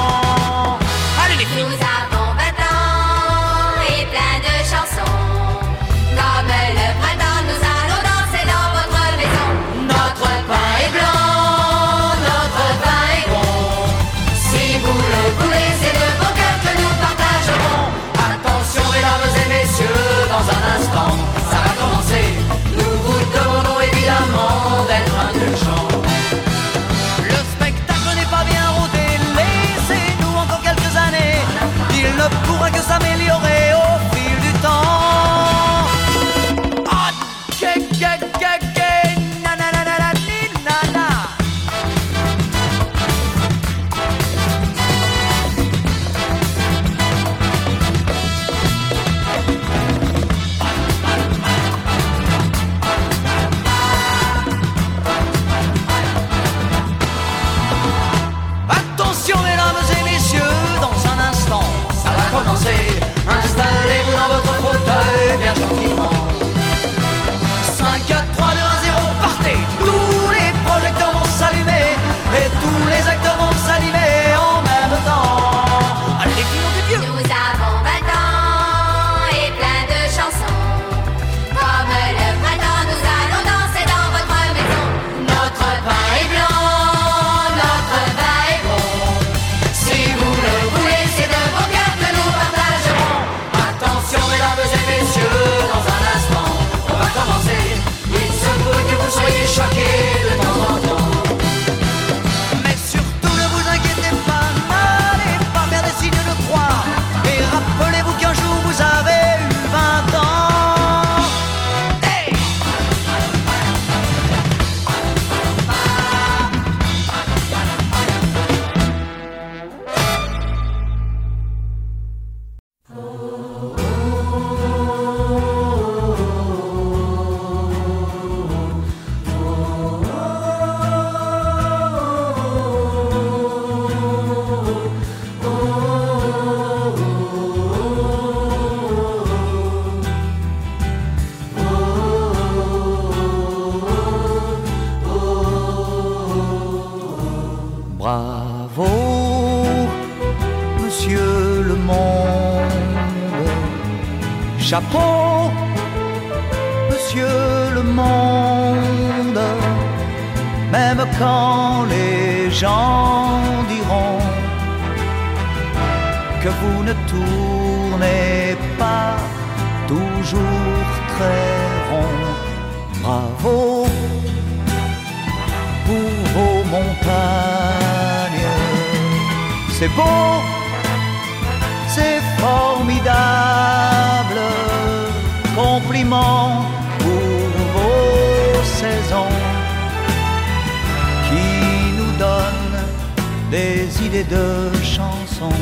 privé de chansons.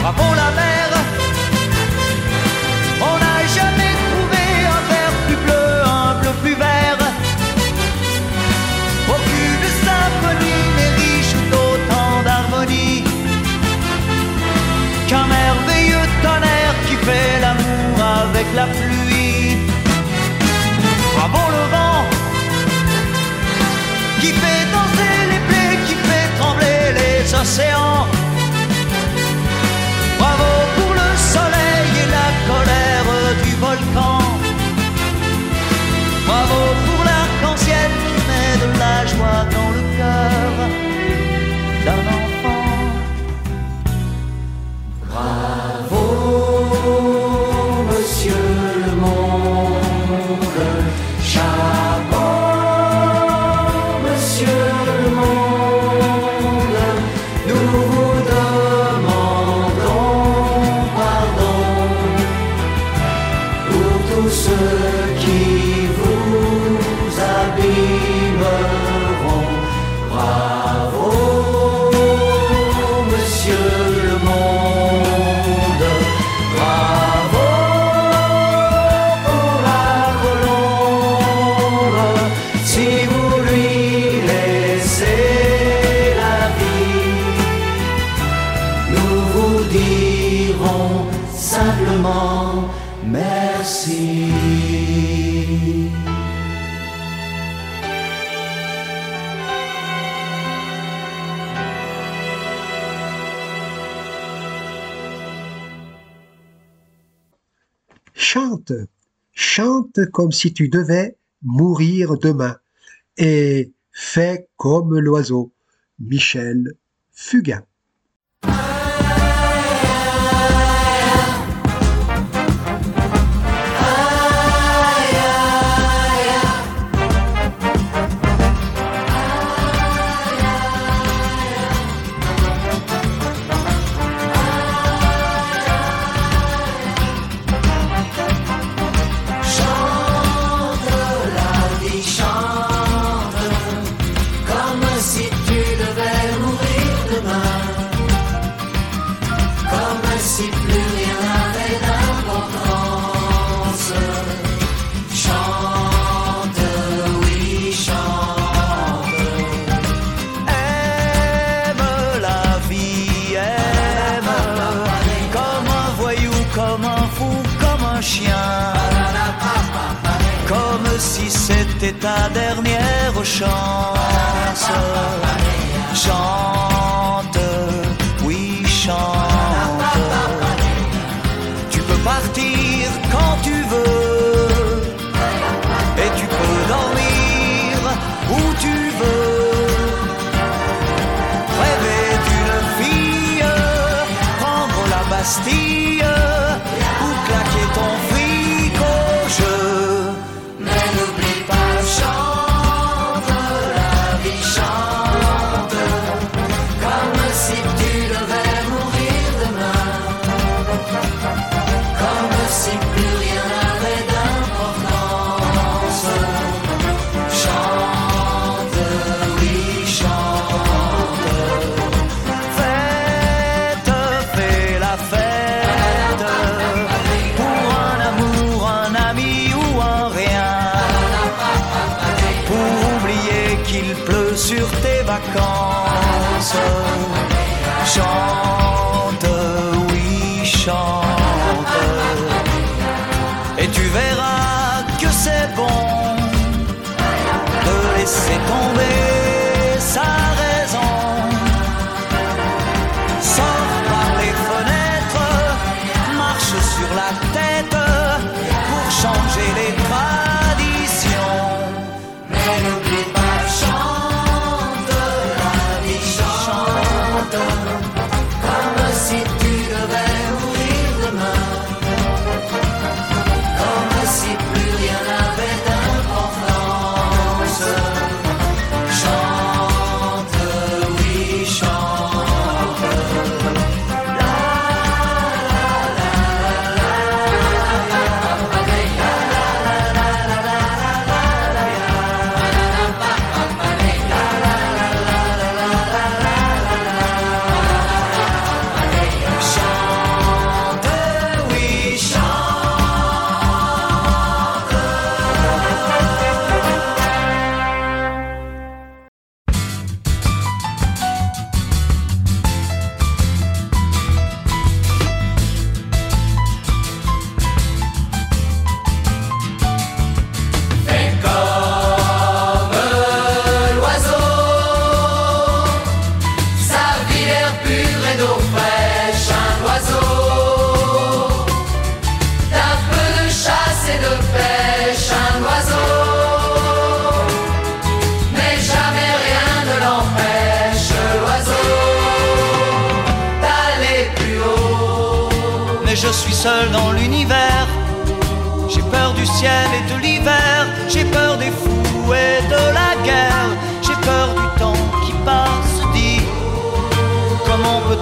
Bravo la mer, on n'a jamais trouvé un vert plus bleu, un bleu plus vert. Aucune symphonie n'est riche d'autant d'harmonie qu'un merveilleux tonnerre qui fait l'amour avec la pluie. Bravo le vent qui fait danser les l'océan comme si tu devais mourir demain, et fais comme l'oiseau. Michel Fugain. خوش شانس.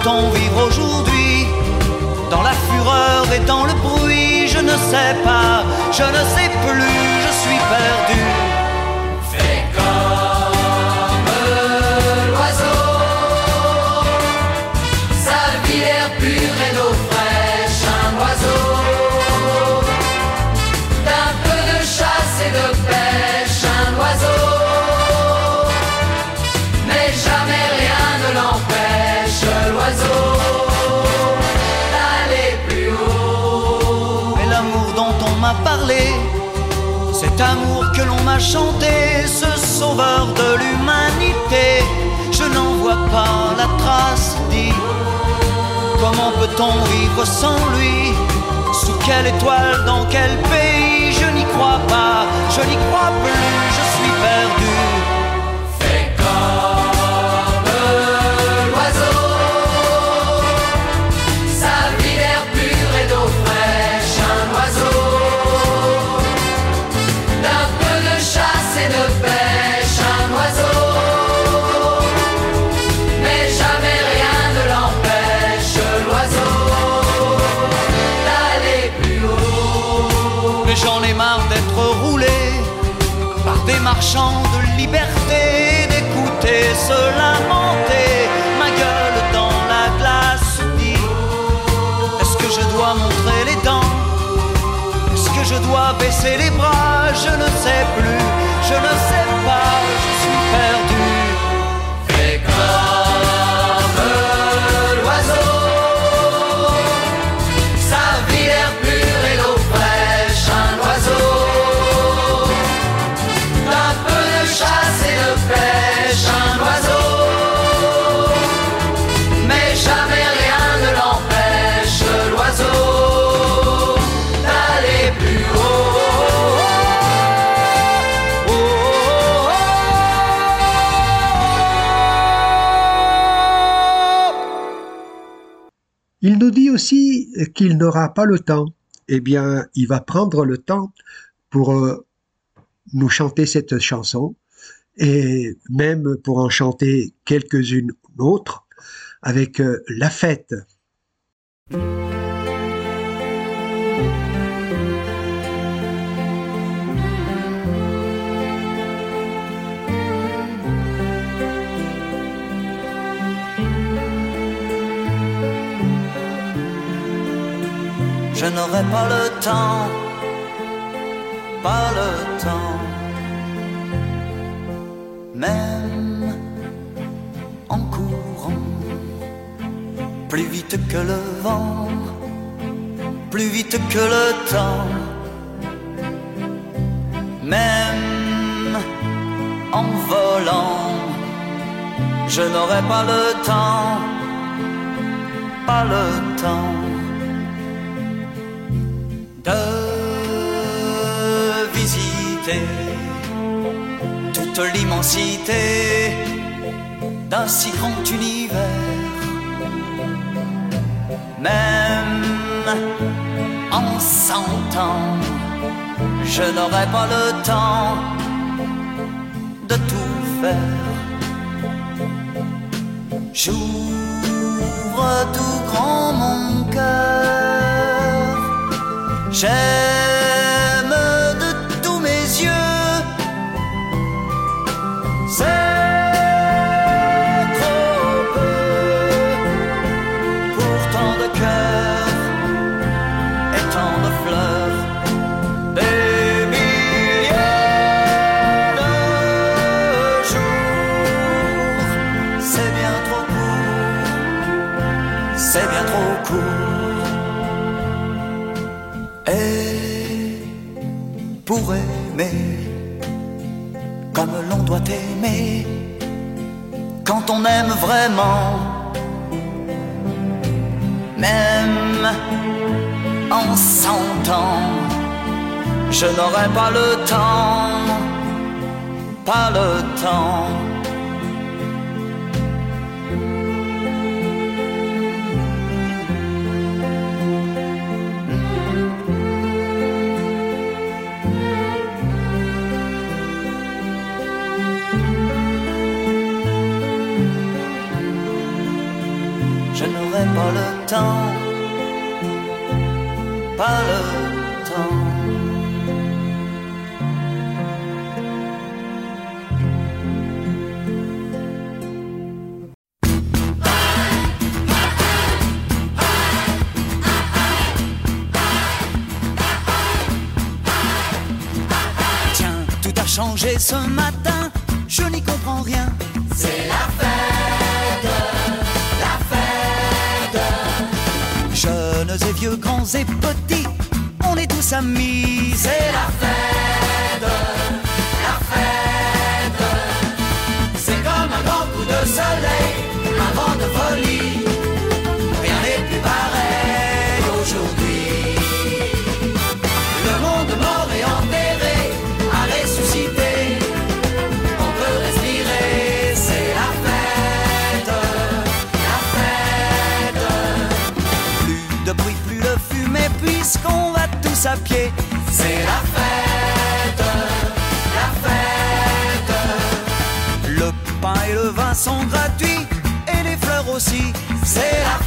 Peut-on vivre aujourd'hui Dans la fureur et dans le bruit, je ne sais pas, je ne sais plus, je suis perdu. Amour que l'on m'a chanté, ce sauveur de l'humanité, je n'en vois pas la trace. Dis, comment peut-on vivre sans lui? Sous quelle étoile, dans quel pays? Je n'y crois pas, je n'y crois plus, je suis perdu. Marchands de liberté, d'écouter se lamenter, ma gueule dans la glace dit Est-ce que je dois montrer les dents? Est-ce que je dois baisser les bras? Je ne sais plus, je ne sais dit aussi qu'il n'aura pas le temps. Eh bien, il va prendre le temps pour euh, nous chanter cette chanson et même pour en chanter quelques-unes autres avec euh, la fête. Je n'aurai pas le temps, pas le temps, même en courant, plus vite que le vent, plus vite que le temps, même en volant, je n'aurai pas le temps, pas le temps de visiter toute l'immensité d'un si grand univers. Même en cent ans, je n'aurai pas le temps de tout faire. J'ouvre tout grand mon cœur J'aime de tous mes yeux. C'est trop peu pour tant de cœurs et tant de fleurs. Des milliers de jours, c'est bien trop court, c'est bien trop court. Et pour aimer, comme l'on doit aimer, quand on aime vraiment, même en s'entend, je n'aurai pas le temps, pas le temps So much. doce será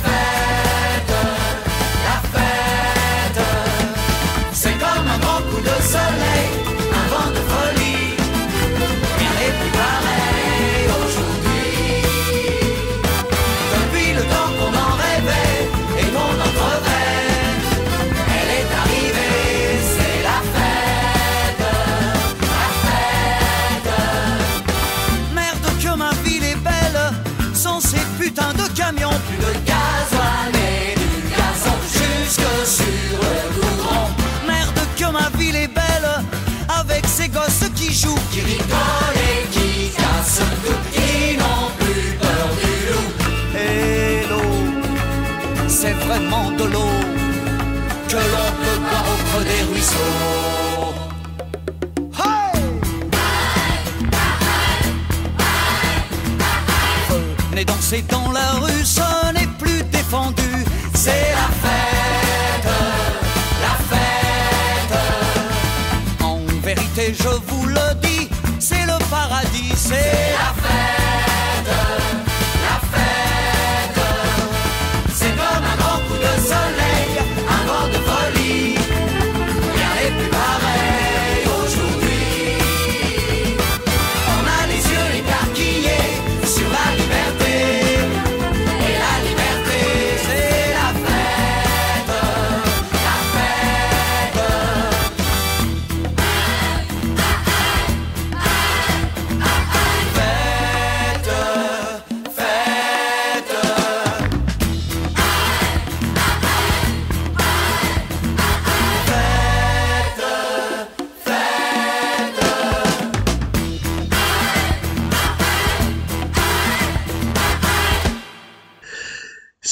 Et je vous le dis, c'est le paradis, c'est...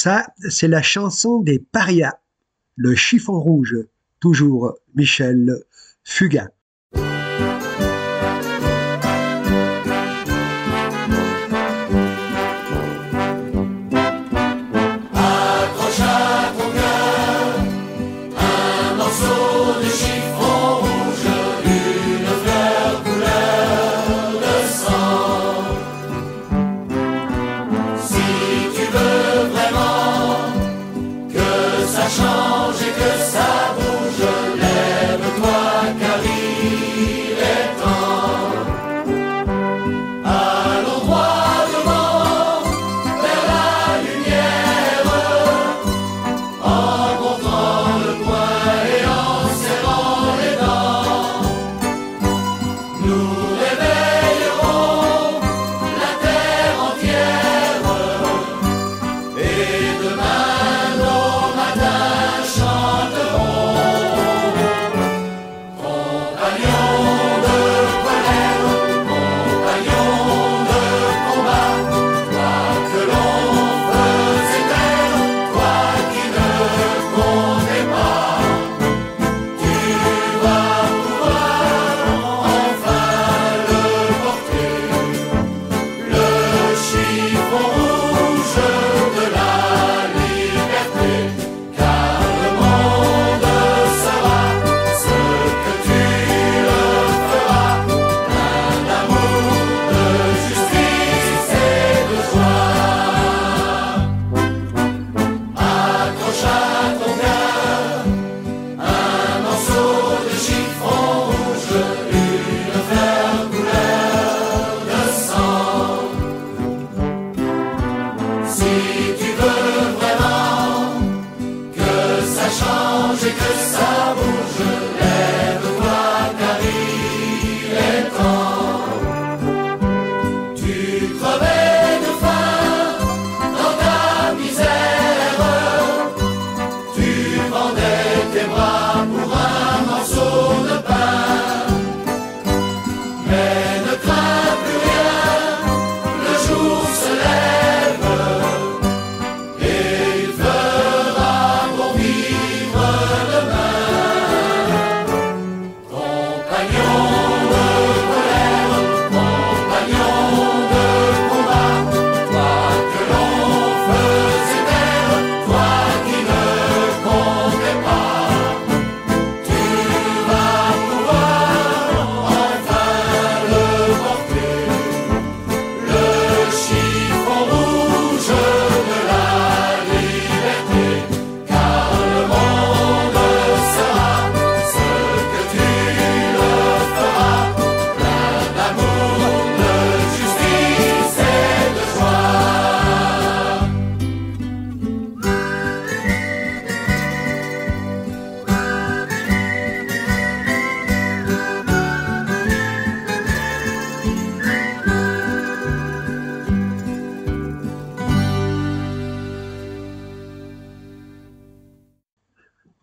Ça, c'est la chanson des parias, le chiffon rouge, toujours Michel Fugain.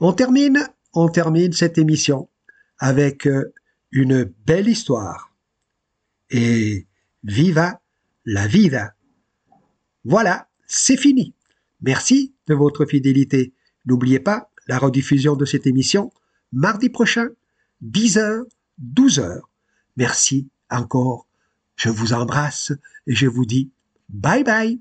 On termine, on termine cette émission avec euh, une belle histoire. Et viva la vida. Voilà, c'est fini. Merci de votre fidélité. N'oubliez pas la rediffusion de cette émission mardi prochain, 10h, 12h. Merci encore. Je vous embrasse et je vous dis bye bye.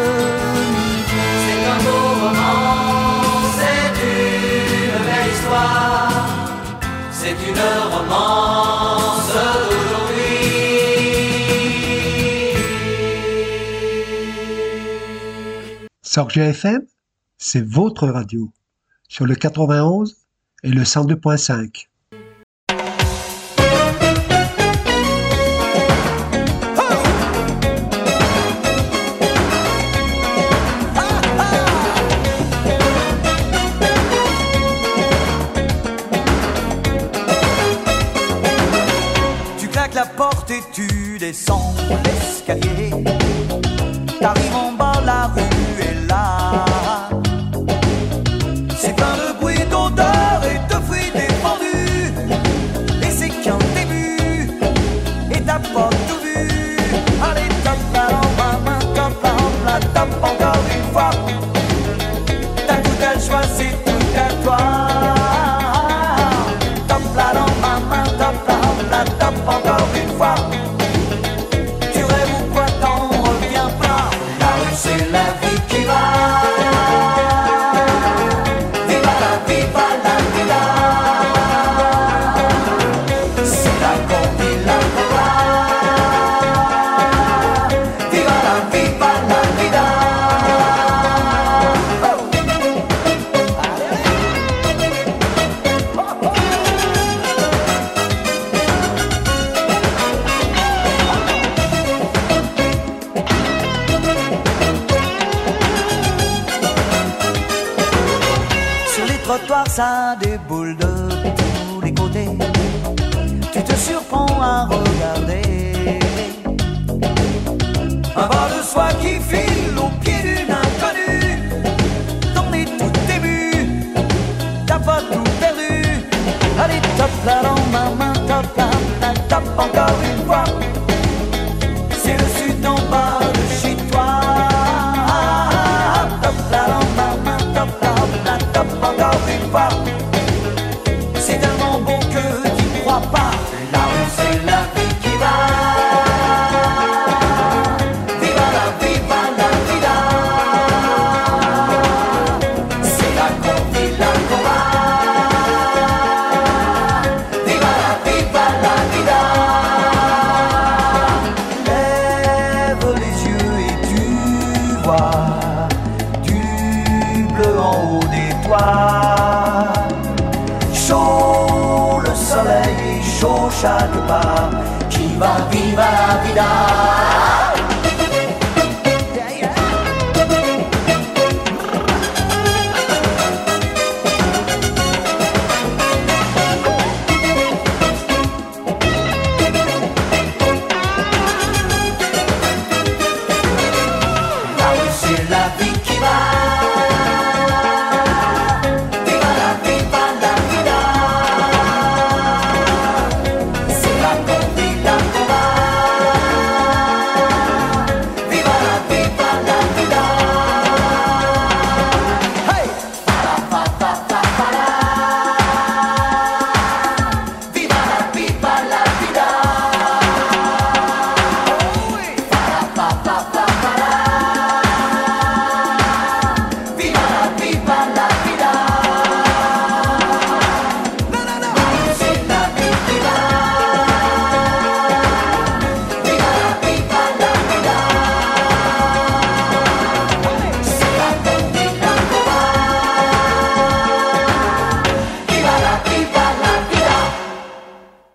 une romance c'est votre radio, sur le 91 et le 102.5. Pescaria